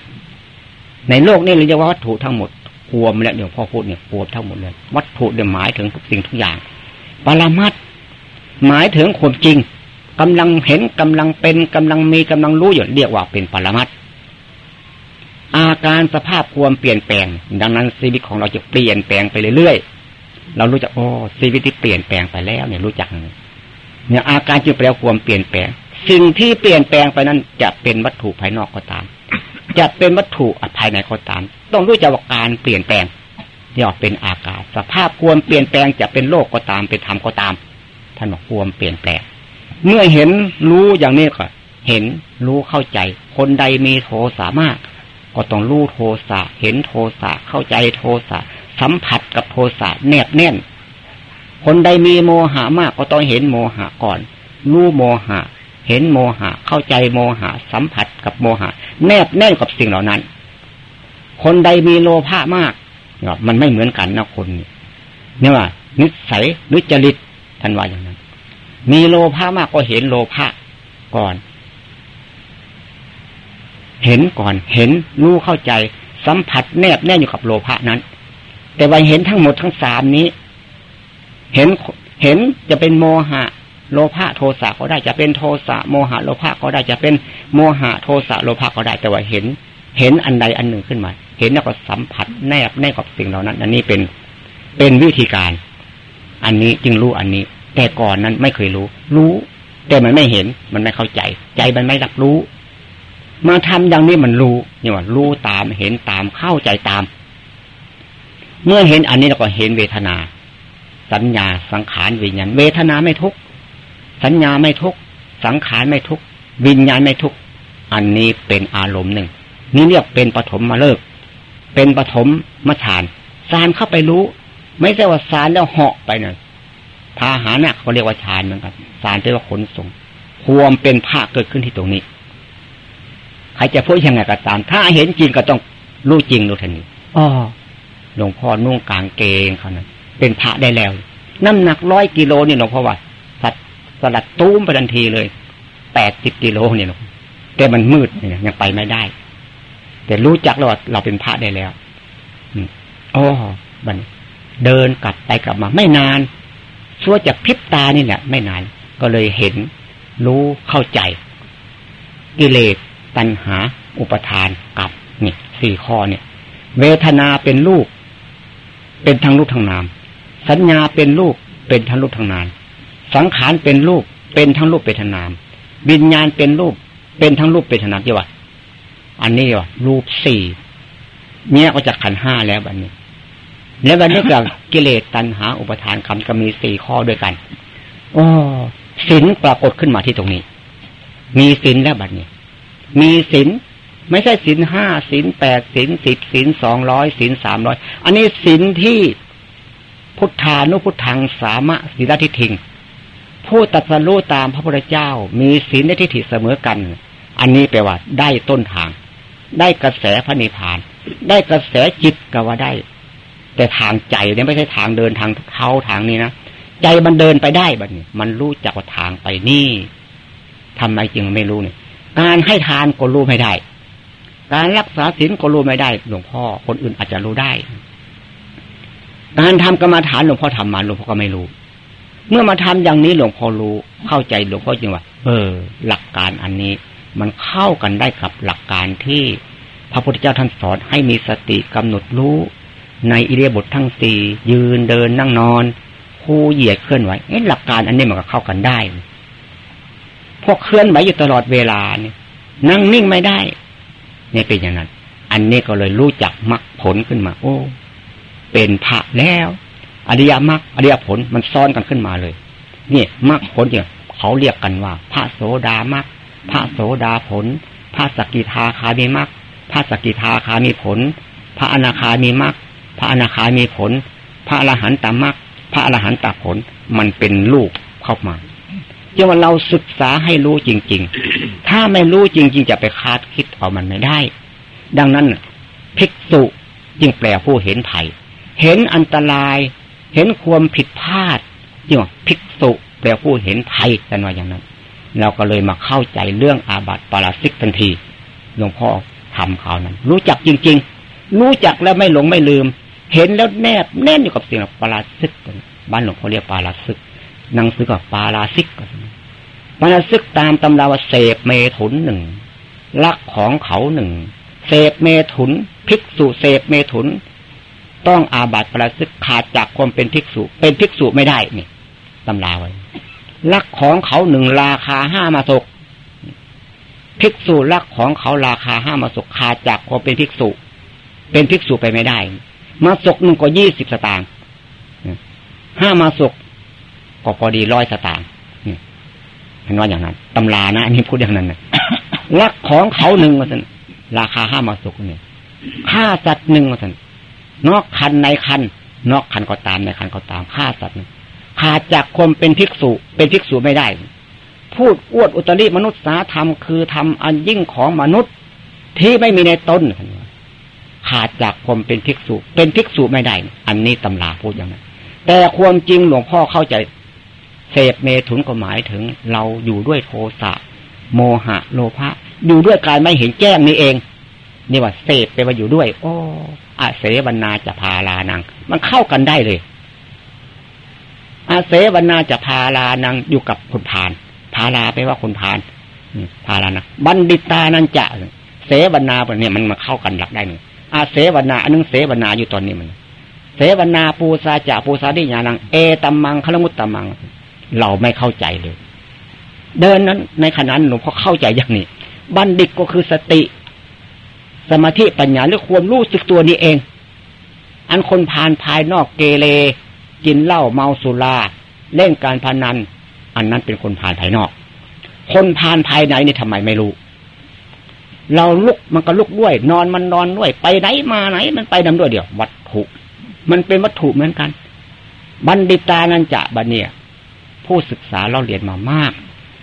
ในโลกนี้เราเรียกว่าวัตถุทั้งหมดรวมแล้วเดี๋ยวพ่อพูดเนี่ยรวมทั้งหมดเลย วัตถุเนี่ยหมายถึงทุกสิ่งทุกอย่าง ปรามัด หมายถึงความจริงกำลังเห็นกำลังเป็นกำลังมีกำลังรู้อยู่เรียกว่าเป็นปรมัตอาการสภาพความเปลี่ยนแปลง ดังนั้นชีวิตของเราจะเปลี่ยนแปลงไปเรื่อยๆเรารู้จักโอ้ชีวิตที่เปลี่ยนแปลงไปแล้วเนี่ยรู้จักเนี่ยอาการจึงแปลความเปลี่ยนแปลง สิ่งที่เปลี่ยนแปลงไปนั้นจะเป็นวัตถุภายนอกก็ตาม จะเป็นวัตถุภายในก็ตาม ต้องรู้จักว่าการเปลี่ยนแปลงเรียกเป็นอาการสภาพความเปลี่ยนแปลงจะเป็นโลกก็ตามเป็นธรรมก็ตาม ท่านบอกความเปลี่ยนแปลง เมื่อเห็นรู้อย่างนี้ก็เห็นรู้เข้าใจ คนใดมีโทสะมาก ก็ต้องรู้โทสะเห็นโทสะเข้าใจโทสะสัมผัสกับโทสะแนบแน่น คนใดมีโมหะมากก็ต้องเห็นโมหะก่อน รู้โมหะ เห็นโมหะ เข้าใจโมหะ สัมผัสกับโมหะ แนบแน่นกับสิ่งเหล่านั้น คนใดมีโลภะมากมันไม่เหมือนกันนะคนเนี่ยว่านิสัยนิจริต ท่านว่าอย่างนั้น มีโลภะมากก็เห็นโลภะก่อน เห็นก่อน เห็นรู้เข้าใจ สัมผัสแนบแน่อยู่กับโลภะนั้น แต่ว่าเห็นทั้งหมดทั้งสามนี้ เห็นเห็นจะเป็นโมหะ โลภะโทสะก็ได้จะเป็นโทสะโมหะโลภะก็ได้จะเป็นโมหะโทสะโลภะก็ได้แต่ว่าเห็น เห็นอันใดอันหนึ่งขึ้นมา เห็นแล้วก็สัมผัสแนบแน่กับสิ่งเหล่านั้น อันนี้เป็นเป็นวิธีการ อันนี้จึงรู้อันนี้ แต่ก่อนนั้นไม่เคยรู้ รู้ แต่มันไม่เห็น มันไม่เข้าใจ ใจมันไม่รับรู้มาทำอย่างนี้มันรู้เนี่ยว่ารู้ตามเห็นตามเข้าใจตาม เมื่อเห็นอันนี้เราก็เห็นเวทนา สัญญาสังขารวิญญาณเวทนาไม่ทุกสัญญาไม่ทุกสังขารไม่ทุกวิญญาณไม่ทุกอันนี้เป็นอารมณ์หนึ่ง นี่เรียกเป็นปฐมมาเลิก เป็นปฐมมาฌานสารเข้าไปรู้ ไม่ใช่ว่าสารแล้วเหาะไปเนี่ยพาหานะเขาเรียกว่าฌานเหมือนกันฌานแปลว่าขนส่งความเป็นพระเกิดขึ้นที่ตรงนี้ ใครจะพูดยังไงก็ตาม ถ้าเห็นจริงก็ต้องรู้จริงรู้ทันทีอ๋อหลวงพ่อนุ่งกางเกงเขานั้นเป็นพระได้แล้ว น้ำหนักร้อยกิโลนี่หลวงพ่อว่าสัตสลัดตุ้มไปทันทีเลยแปดสิบกิโลเนี่ยหลวงแต่มันมืดเนี่ยยังไปไม่ได้ แต่รู้จักแล้วว่าเราเป็นพระได้แล้วอ๋อบัน เดินกลับไปกลับมาไม่นานชั่วจากพริบตานี่แหละไม่นาน ก็เลยเห็น รู้เข้าใจ กิเลสตัณหา อุปทานกับนี่สี่ข้อเนี่ย เวทนาเป็นลูก เป็นทั้งลูกทั้งนาม สัญญาเป็นลูก เป็นทั้งลูกทั้งนาม สังขารเป็นลูก เป็นทั้งลูกเป็นทั้งนาม วิญญาณเป็นรูปเป็นทั้งรูปเป็นทั้งนามที่ว่าอันนี้ว่ารูปสี่เนี่ยก็จะขันห้าแล้วแบบนี้ แล้ววันนี้ก็กิเลสตัณหาอุปทานคำก็มีสี่ข้อด้วยกันอ๋อศีลปรากฏขึ้นมาที่ตรงนี้ มีศีลแล้วบัดนี้ มีศีลไม่ใช่ศีลห้าศีลแปดศีลสิบศีลสองร้อยศีลสามร้อยอันนี้ศีลที่พุทธานุพุทธังสามะศีลทิทิง ผู้ตัดสู้ตามพระพุทธเจ้า มีศีลในทิฏฐิเสมอกัน อันนี้แปลว่าได้ต้นทาง ได้กระแสพระนิพพาน ได้กระแสจิตก็ว่าได้ แต่ทางใจเนี่ยไม่ใช่ทางเดินทางเขาทางนี้นะใจมันเดินไปได้บัดนี้มันรู้จักว่าทางไปนี่ทำไมจึงไม่รู้เนี่ยการให้ทานก็รู้ไม่ได้ การรักษาศีลก็รู้ไม่ได้ หลวงพ่อคนอื่นอาจจะรู้ได้ การทำกรรมฐานหลวงพ่อทำมาหลวงพ่อก็ไม่รู้ เมื่อมาทำอย่างนี้หลวงพ่อรู้เข้าใจหลวงพ่อจริงว่า เออ หลักการอันนี้ มันเข้ากันได้กับหลักการที่พระพุทธเจ้าท่านสอนให้มีสติกำหนดรู้ ในอิเดียบททั้งสี่ยืนเดินนั่งนอนคู่เหยียดเคลื่อนไหวเอ๊ะหลักการอันนี้มันก็เข้ากันได้ พวกเคลื่อนไหวอยู่ตลอดเวลาเนี่ยนั่งนิ่งไม่ได้เนี่ยเป็นอย่างนั้น อันนี้ก็เลยรู้จักมรรคผลขึ้นมา โอ้ เป็นพระแล้ว อริยมรรคอริยผลมันซ้อนกันขึ้นมาเลย เนี่ยมรรคผลเนี่ยเขาเรียกกันว่า พระโสดามรรคพระโสดาผล พระสกิทาคามีมรรคพระสกิทาคามีผล พระอนาคามีมรรค ระอนาคามีผล พระอรหันตามรรคพระอรหันตาผลมันเป็นลูกเข้ามาจึงว่าเราศึกษาให้รู้จริง ๆ ถ้าไม่รู้จริง ๆ จะไปคาดคิดเอามันไม่ได้ ดังนั้นภิกษุจึงแปลผู้เห็นไผ่เห็นอันตราย เห็นความผิดพลาดจึงว่าภิกษุแปลผู้เห็นไผ่กันว่าอย่างนั้น เราก็เลยมาเข้าใจเรื่องอาบัติปาราสิกทันทีหลวงพ่อทำข่าวนั้น รู้จักจริง ๆ รู้จักแล้วไม่หลงไม่ลืม เห็นแล้วแนบแน่นอยู่กับสิ่งปาราซึกบ้านหลวงเขาเรียกปาราซึกนังซื้อกับปาราซิกปาราซึกตามตำราว่าเสพเมถุนหนึ่งลักของเขาหนึ่งเสพเมถุนภิกษุเสพเมถุน ต้องอาบัติปาราซึกขาดจากความเป็นภิกษุ เป็นภิกษุไม่ได้นี่ตำราไว้ลักของเขาหนึ่งราคาห้ามาศกภิกษุลักของเขาราคาห้ามาศกขาดจากความเป็นภิกษุ เป็นภิกษุไปไม่ได้ มาศกหนึ่งก็ยี่สิบสตางค์ห้ามาศกก็พอดีร้อยสตางค์เห็นว่าอย่างนั้นตำรานะอันนี้พูดอย่างนั้นนะลักของเขาหนึ่งมาสันราคาห้ามาสุกเนี่ยฆ่าสัตว์หนึ่งมาสันนอกคันในคันนอกคันก็ตามในคันก็ตามฆ่าสัตว์ขาดจากความเป็นภิกษุ เป็นภิกษุไม่ได้ พูดอวดอุตริมนุษยธรรมคือทำอันยิ่งของมนุษย์ที่ไม่มีในตน ขาดจากความเป็นภิกษุ เป็นภิกษุไม่ได้ อันนี้ตำราพูดอย่างนั้นแต่ความจริงหลวงพ่อเข้าใจเสพเมถุนก็หมายถึง เราอยู่ด้วยโทสะโมหะ โลภะอยู่ด้วยการไม่เห็นแจ้งนี่เองนี่ว่าเสพไปว่าอยู่ด้วย โอ้อาเสวนาจะพาลานัง มันเข้ากันได้เลย อาเสวนาจะพาลานังอยู่กับคนพาน พาลาไปว่าคนพานพาลานะบัณฑิตานันจะเสวนาเนี่ยมันมาเข้ากันหลักได้หนึ่ง อาเสวนาอันนึงเสวนาอยู่ตอนนี้มัน เสวนาปูซาจะปูซาดิญานังเอตัมมังคลมุตตมัง เราไม่เข้าใจเลย เดินนั้น ในขณะนั้นหลวงพ่อเข้าใจอย่างนี้ บัณฑิตก็คือสติ สมาธิปัญญาหรือความรู้สึกตัวนี้เอง อันคนผ่านภายนอกเกเรกินเหล้าเมาสุราเล่นการพนัน อันนั้นเป็นคนผ่านภายนอก คนผ่านภายในนี่ทำไมไม่รู้ เราลุกมันก็ลุกด้วย นอนมันนอนด้วย ไปไหนมาไหน มันไปนำด้วยเดียว วัตถุ มันเป็นวัตถุเหมือนกัน บัณฑิตานันจะบัณเนี่ยผู้ศึกษาเราเรียนมามาก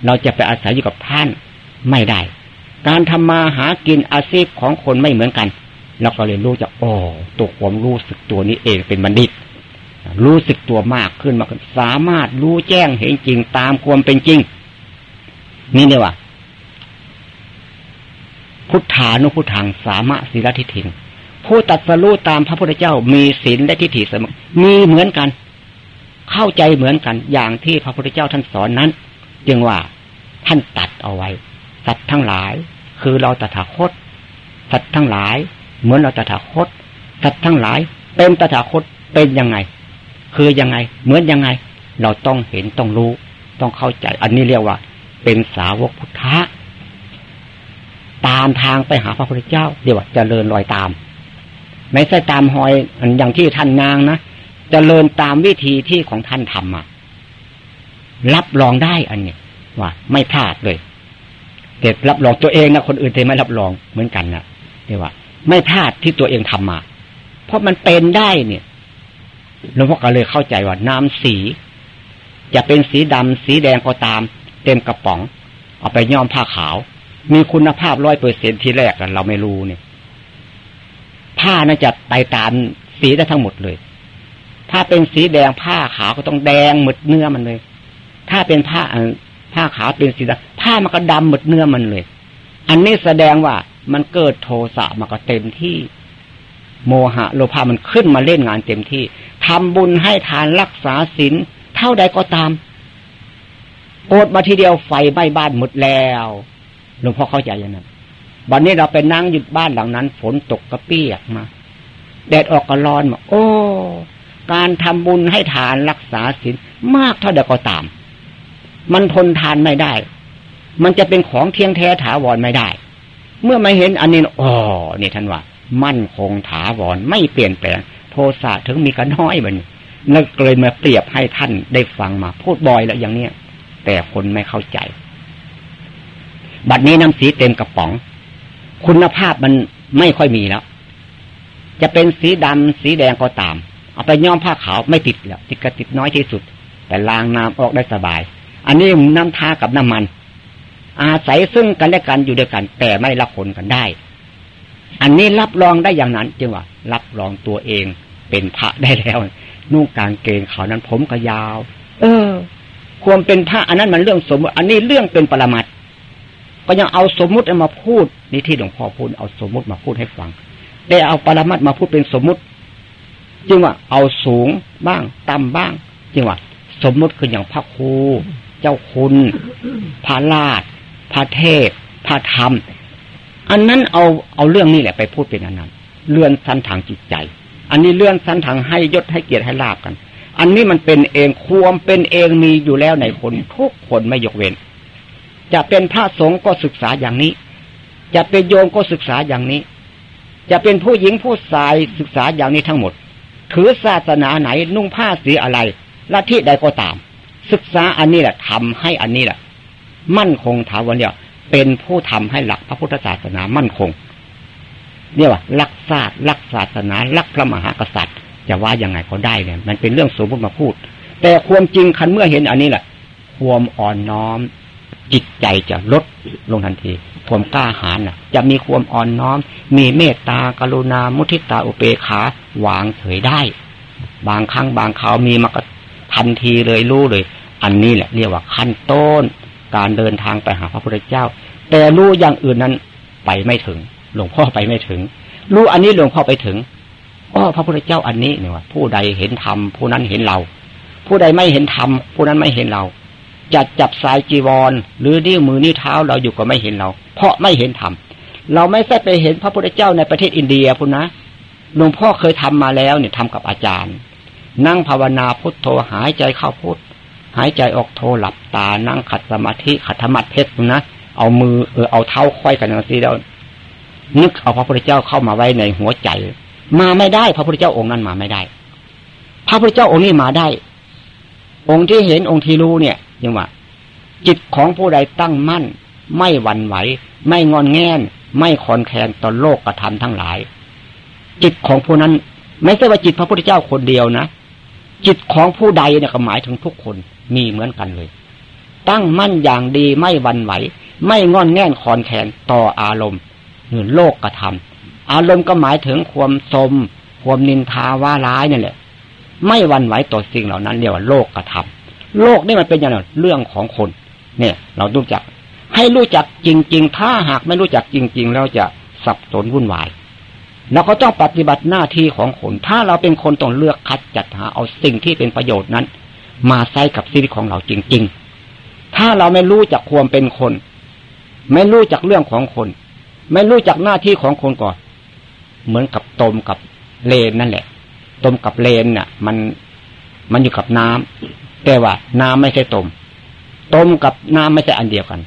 เราจะไปอาศัยอยู่กับท่านไม่ได้ การทำมาหากินอาชีพของคนไม่เหมือนกันเราก็เรียนรู้จากอ๋อตัวความรู้สึกตัวนี้เองเป็นบัณฑิต รู้สึกตัวมากขึ้นมากขึ้นสามารถรู้แจ้งเห็นจริงตามความเป็นจริง นี่เนี่ยว่า พุทธานุพุทธังสามะศีลทิฏฐิผู้ตัดสรู้ตามพระพุทธเจ้ามีศีลและทิฏฐิเสมอมีเหมือนกัน เข้าใจเหมือนกันอย่างที่พระพุทธเจ้าท่านสอนนั้น จึงว่าท่านตัดเอาไว้ สัตว์ทั้งหลาย คือเราตถาคต สัตว์ทั้งหลาย เหมือนเราตถาคต สัตว์ทั้งหลาย เป็นตถาคตเป็นยังไง คือยังไง เหมือนยังไง เราต้องเห็นต้องรู้ ต้องเข้าใจ อันนี้เรียกว่า เป็นสาวกพุทธะ ตามทางไปหาพระพุทธเจ้าเรียวจเจริญรอยตาม ไม่ใช่ตามหอยอย่างที่ท่านนางนะจะเจริญตามวิธีที่ของท่านทำมารับรองได้อันนี้ว่า ไม่พลาดเลยแต่รับรองตัวเองนะคนอื่นจะไม่รับรองเหมือนกันนะเรียกว่า ไม่พลาดที่ตัวเองทำมา เพราะมันเป็นได้เนี่ยหลวงพ่อก็เลยเข้าใจว่าน้ำสี จะเป็นสีดำสีแดงก็ตาม เต็มกระป๋อง เอาไปย้อมผ้าขาว มีคุณภาพร้อยเปอร์เซ็นที่แรกเราไม่รู้เนี่ย ผ้าน่าจะไปตามสีได้ทั้งหมดเลย ถ้าเป็นสีแดงผ้าขาวก็ต้องแดงหมดเนื้อมันเลย ถ้าเป็นผ้าผ้าขาวเป็นสีดำผ้ามันก็ดำหมดเนื้อมันเลย อันนี้แสดงว่ามันเกิดโทสะมันก็เต็มที่ โมหะ โลภะมันขึ้นมาเล่นงานเต็มที่ทำบุญให้ทานรักษาศีลเท่าใดก็ตามโอดมาทีเดียวไฟไหม้บ้านหมดแล้ว หลวงพ่อเข้าใจอย่างนั้นวันนี้เราไปนั่งหยุดบ้านหลังนั้น ฝนตกกระเปียกมา แดดออกก็ร้อนมาโอ้ การทำบุญให้ทานรักษาศีลมากเท่าใดก็ตาม มันทนทานไม่ได้ มันจะเป็นของเที่ยงแท้ถาวรไม่ได้ เมื่อมาเห็นอันนี้อ๋อนี่ยท่านว่า มั่นคงถาวรไม่เปลี่ยนแปลง โทสะถึงมีกันน้อยมันนั่นเลยมาเปรียบให้ท่านได้ฟังมา พูดบ่อยแล้วอย่างเนี้ยแต่คนไม่เข้าใจ บัดนี้น้ำสีเต็มกระป๋อง คุณภาพมันไม่ค่อยมีแล้ว จะเป็นสีดำสีแดงก็ตาม เอาไปย้อมผ้าขาวไม่ติดแล้วติดกระติดน้อยที่สุด แต่ล้างน้ำออกได้สบาย อันนี้น้ำทากับน้ำมัน อาศัยซึ่งกันและกันอยู่ด้วยกันแต่ไม่ละคนกันได้ อันนี้รับรองได้อย่างนั้นจึงว่า รับรองตัวเองเป็นพระได้แล้ว นุ่งกางเกงเขานั้นผมก็ยาว เออ ควรเป็นพระอันนั้นมันเรื่องสมมติอันนี้เรื่องเป็นปรมัต ก็ยังเอาสมมุติมาพูดนี่ที่หลวงพ่อพูดเอาสมมุติมาพูดให้ฟัง ได้เอาปรมัตมาพูดเป็นสมมุติจึงว่าเอาสูงบ้างต่ำบ้างจึงว่า สมมุติคืออย่างพระครูเจ้าคุณพระราชพระเทพพระธรรม อันนั้นเอาเอาเรื่องนี้แหละไปพูดเป็นอันนั้นเลื่อนสั้นทางจิตใจ อันนี้เลื่อนสั้นทางให้ยศให้เกียรติให้ลาบกัน อันนี้มันเป็นเองความเป็นเองมีอยู่แล้วในคนทุกคนไม่ยกเว้น จะเป็นพระสงฆ์ก็ศึกษาอย่างนี้ จะเป็นโยมก็ศึกษาอย่างนี้ จะเป็นผู้หญิงผู้ชายศึกษาอย่างนี้ทั้งหมด ถือศาสนาไหนนุ่งผ้าสีอะไรละที่ใดก็ตาม ศึกษาอันนี้แหละทำให้อันนี้แหละ มั่นคงถาวรเนี่ยเป็นผู้ทำให้หลักพระพุทธศาสนามั่นคงเรียว่ารักศาสตร์รักศาสนารักพระมหากษัตริย์ จะว่ายังไงเขาได้เนี่ย มันเป็นเรื่องสมมติมาพูด แต่ความจริงคันเมื่อเห็นอันนี้แหละ ความอ่อนน้อม จิตใจจะลดลงทันทีความกล้าหาญน่ะ จะมีความอ่อนน้อม มีเมตตากรุณา มุทิตาอุเบกขาวางเฉยได้ บางครั้งบางคราวมีมากทันทีเลยรู้เลย อันนี้แหละเรียกว่าขั้นต้น การเดินทางไปหาพระพุทธเจ้า แต่รู้อย่างอื่นนั้นไปไม่ถึง หลวงพ่อไปไม่ถึง รู้อันนี้หลวงพ่อไปถึงอ๋อพระพุทธเจ้าอันนี้เนี่ยว่าผู้ใดเห็นธรรมผู้นั้นเห็นเรา ผู้ใดไม่เห็นธรรมผู้นั้นไม่เห็นเรา จะจับสายจีวร หรือนิ้วมือนิ้วเท้าเราอยู่ก็ไม่เห็นเรา เพราะไม่เห็นธรรมเราไม่ใช่ไปเห็นพระพุทธเจ้าในประเทศอินเดียพุนนะหลวงพ่อเคยทำมาแล้วเนี่ยทำกับอาจารย์ นั่งภาวนาพุทโธหายใจเข้าพุทหายใจออกโทหลับตานั่งขัดสมาธิขัดธรรมะเพชรนะเอามือเออเอาเท้าค่อยกันอย่างนี้แล้วนึกเอาพระพุทธเจ้าเข้ามาไว้ในหัวใจ มาไม่ได้ พระพุทธเจ้าองค์นั้นมาไม่ได้ พระพุทธเจ้าองค์นี้มาได้ องค์ที่เห็นองค์ที่รู้เนี่ย ยังว่า จิตของผู้ใดตั้งมั่น ไม่หวั่นไหว ไม่งอนแง่นไม่คอนแคลนต่อโลกกระทำทั้งหลาย จิตของผู้นั้น ไม่ใช่ว่าจิตพระพุทธเจ้าคนเดียวนะ จิตของผู้ใดเนี่ยหมายถึงทุกคนมีเหมือนกันเลย ตั้งมั่นอย่างดีไม่วันไหว ไม่งอนแง่นคอนแคลนต่ออารมณ์หรือโลกกระทำอารมณ์ก็หมายถึงความสมความนินทาว่าร้ายนี่แหละ ไม่วันไหวต่อสิ่งเหล่านั้นเรียกว่าโลกกระทำ โลกนี่มันเป็นอย่างไรเรื่องของคน เนี่ย เรารู้จัก ให้รู้จักจริง ๆ ถ้าหากไม่รู้จักจริง ๆ แล้วจะสับสนวุ่นวายเราก็ต้องปฏิบัติหน้าที่ของคน ถ้าเราเป็นคนต้องเลือกคัดจัดหาเอาสิ่งที่เป็นประโยชน์นั้น มาใช้กับชีวิตของเราจริง ๆ ถ้าเราไม่รู้จักความเป็นคน ไม่รู้จักเรื่องของคน ไม่รู้จักหน้าที่ของคนก่อน เหมือนกับตมกับเลนนั่นแหละ ตมกับเลนน่ะ มันมันอยู่กับน้ำ แต่ว่าน้ำไม่ใช่ตมต้มกับน้ำไม่ใช่อันเดียวกัน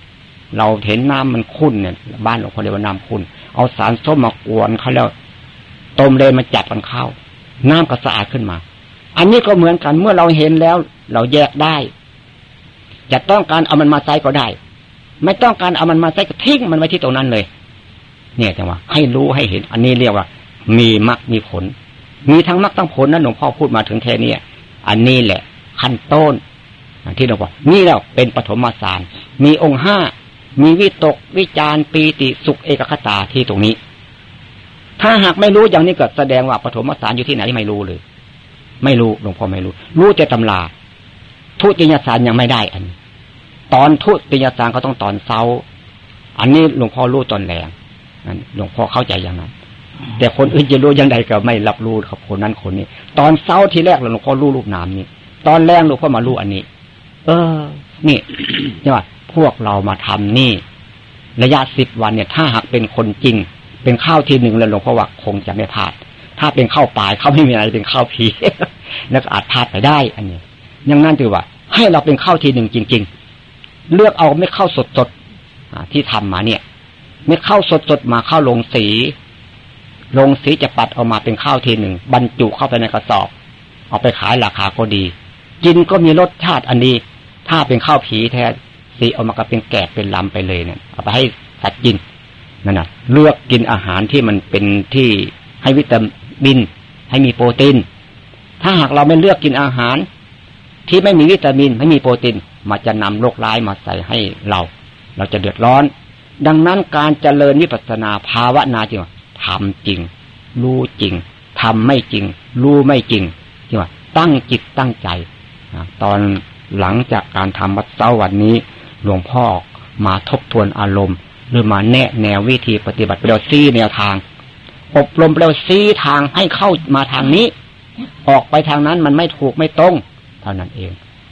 เราเห็นน้ำมันขุ่นเนี่ย บ้านหลวงพ่อเรียกว่าน้ำขุ่น เอาสารส้มมากวนเขาแล้ว ต้มเลยมาจับกันเข้า น้ำก็สะอาดขึ้นมา อันนี้ก็เหมือนกันเมื่อเราเห็นแล้ว เราแยกได้ จะต้องการเอามันมาใส่ก็ได้ ไม่ต้องการเอามันมาใส่ก็ทิ้งมันไว้ที่ตรงนั้นเลย เนี่ยจังหว่าให้รู้ให้เห็น อันนี้เรียกว่า มีมรรคมีผล มีทั้งมรรคทั้งผลนะหลวงพ่อพูดมาถึงแค่นี้อันนี้แหละ ขั้นต้นที่เราบอกนี่แล้วเป็นปฐมสาร มีองค์ห้ามีวิตกวิจารปีติสุขเอกคตาที่ตรงนี้ ถ้าหากไม่รู้อย่างนี้ก็แสดงว่าปฐมสารอยู่ที่ไหนไม่รู้เลย ไม่รู้หลวงพ่อไม่รู้ รู้แต่ตำราทุติยสารยังไม่ได้อัน ตอนทุติยสารเขาต้องตอนเศร้าอันนี้หลวงพ่อรู้ตอนแรงนั่นหลวงพ่อเข้าใจอย่างนั้น แต่คนอื่นจะรู้ยังไงก็ไม่รับรู้ครับคนนั้นคนนี้ ตอนเศร้าทีแรกหลวงพ่อรู้รูปนามนี้ ตอนแรงหลวงพ่อมารู้อันนี้ เออ นี่ใช่ไหมพวกเรามาทำนี่ ระยะสิบวันเนี่ย ถ้าหากเป็นคนจริง เป็นข้าวทีหนึ่งแล้วหลวงพ่อว่าคงจะไม่พลาด ถ้าเป็นข้าวปลายเขาไม่มีอะไรเป็นข้าวผีแล้วก็อาจพลาดไปได้ อันนี้ยังนั่นถือว่า ให้เราเป็นข้าวทีหนึ่งจริง ๆ เลือกเอาไม่ข้าวสดสดที่ทำมาเนี่ยไม่ข้าวสดสดมาข้าวลงสี ลงสีจะปัดออกมาเป็นข้าวทีหนึ่งบรรจุเข้าไปในกระสอบ เอาไปขายราคาก็ดี กินก็มีรสชาติอันนี้ ถ้าเป็นข้าวผีแท้สีออกมาก็เป็นแกะเป็นลำไปเลยเนี่ยเอาไปให้สัตว์กินนั่นนะเลือกกินอาหารที่มันเป็นที่ให้วิตามิน ให้มีโปรตีนถ้าหากเราไม่เลือกกินอาหาร ที่ไม่มีวิตามิน ไม่มีโปรตีนมันจะนำโรคร้ายมาใส่ให้เรา เราจะเดือดร้อน ดังนั้นการเจริญวิปัสสนาภาวนาจริงทำจริง รู้จริงทำไม่จริง รู้ไม่จริงจริงว่าตั้งจิตตั้งใจ ตอนหลังจากการทำวัดเช้าวันนี้ หลวงพ่อมาทบทวนอารมณ์ หรือมาแนะแนววิธีปฏิบัติเปลวซีแนวทาง อบรมเปลวซีทางให้เข้ามาทางนี้ ออกไปทางนั้นมันไม่ถูกไม่ตรงเท่านั้นเอง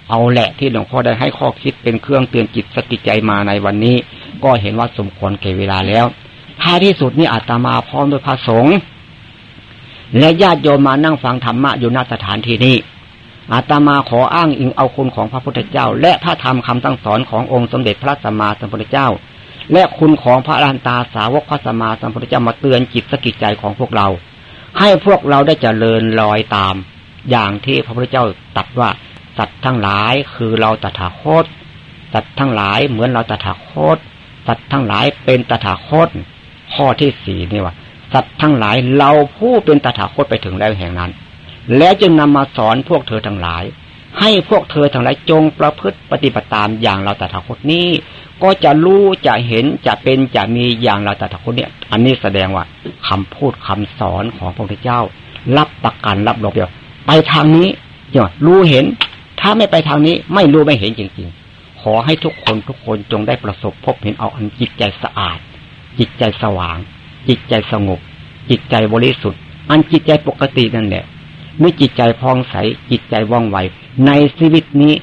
เอาแหละที่หลวงพ่อได้ให้ข้อคิดเป็นเครื่องเตือนจิตสกิจใจมาในวันนี้ ก็เห็นว่าสมควรเก่เวลาแล้วท้ายที่สุดนี่อาตมาพร้อมด้วยพระสงฆ์และญาติโยมมานั่งฟังธรรมะอยู่ณสถานที่นี้ อาตมาขออ้างอิงเอาคุณของพระพุทธเจ้า และพระธรรมคำตั้งสอนขององค์สมเด็จพระสัมมาสัมพุทธเจ้า และคุณของพระอรันตาสาวกพระสัมมาสัมพุทธเจ้ามาเตือนจิตสกิจใจของพวกเรา ให้พวกเราได้เจริญลอยตาม อย่างที่พระพุทธเจ้าตรัสว่าสัตว์ทั้งหลายคือเราตถาคตสัตว์ทั้งหลายเหมือนเราตถาคตสัตว์ทั้งหลายเป็นตถาคต ข้อที่สี่นี่ว่าสัตว์ทั้งหลายเราผู้เป็นตถาคตไปถึงแล้วแห่งนั้น แล้วจึงนำมาสอนพวกเธอทั้งหลาย ให้พวกเธอทั้งหลายจงประพฤติปฏิบัติตามอย่างเราตถาคตนี้ ก็จะรู้จะเห็นจะเป็นจะมีอย่างเราตถาคตเนี่ย อันนี้แสดงว่าคำพูดคำสอนของพระพุทธเจ้า รับประกันรับรองเดียวไปทางนี้เนี่ยรู้เห็น ถ้าไม่ไปทางนี้ไม่รู้ไม่เห็นจริงๆ ขอให้ทุกคนทุกคนจงได้ประสบพบเห็นเอาอันจิตใจสะอาด จิตใจสว่าง จิตใจสงบ จิตใจบริสุทธิ์ อันจิตใจปกตินั่นแหละ มื่อจิตใจพองใสจิตใจว่องไวในชีวิตนี้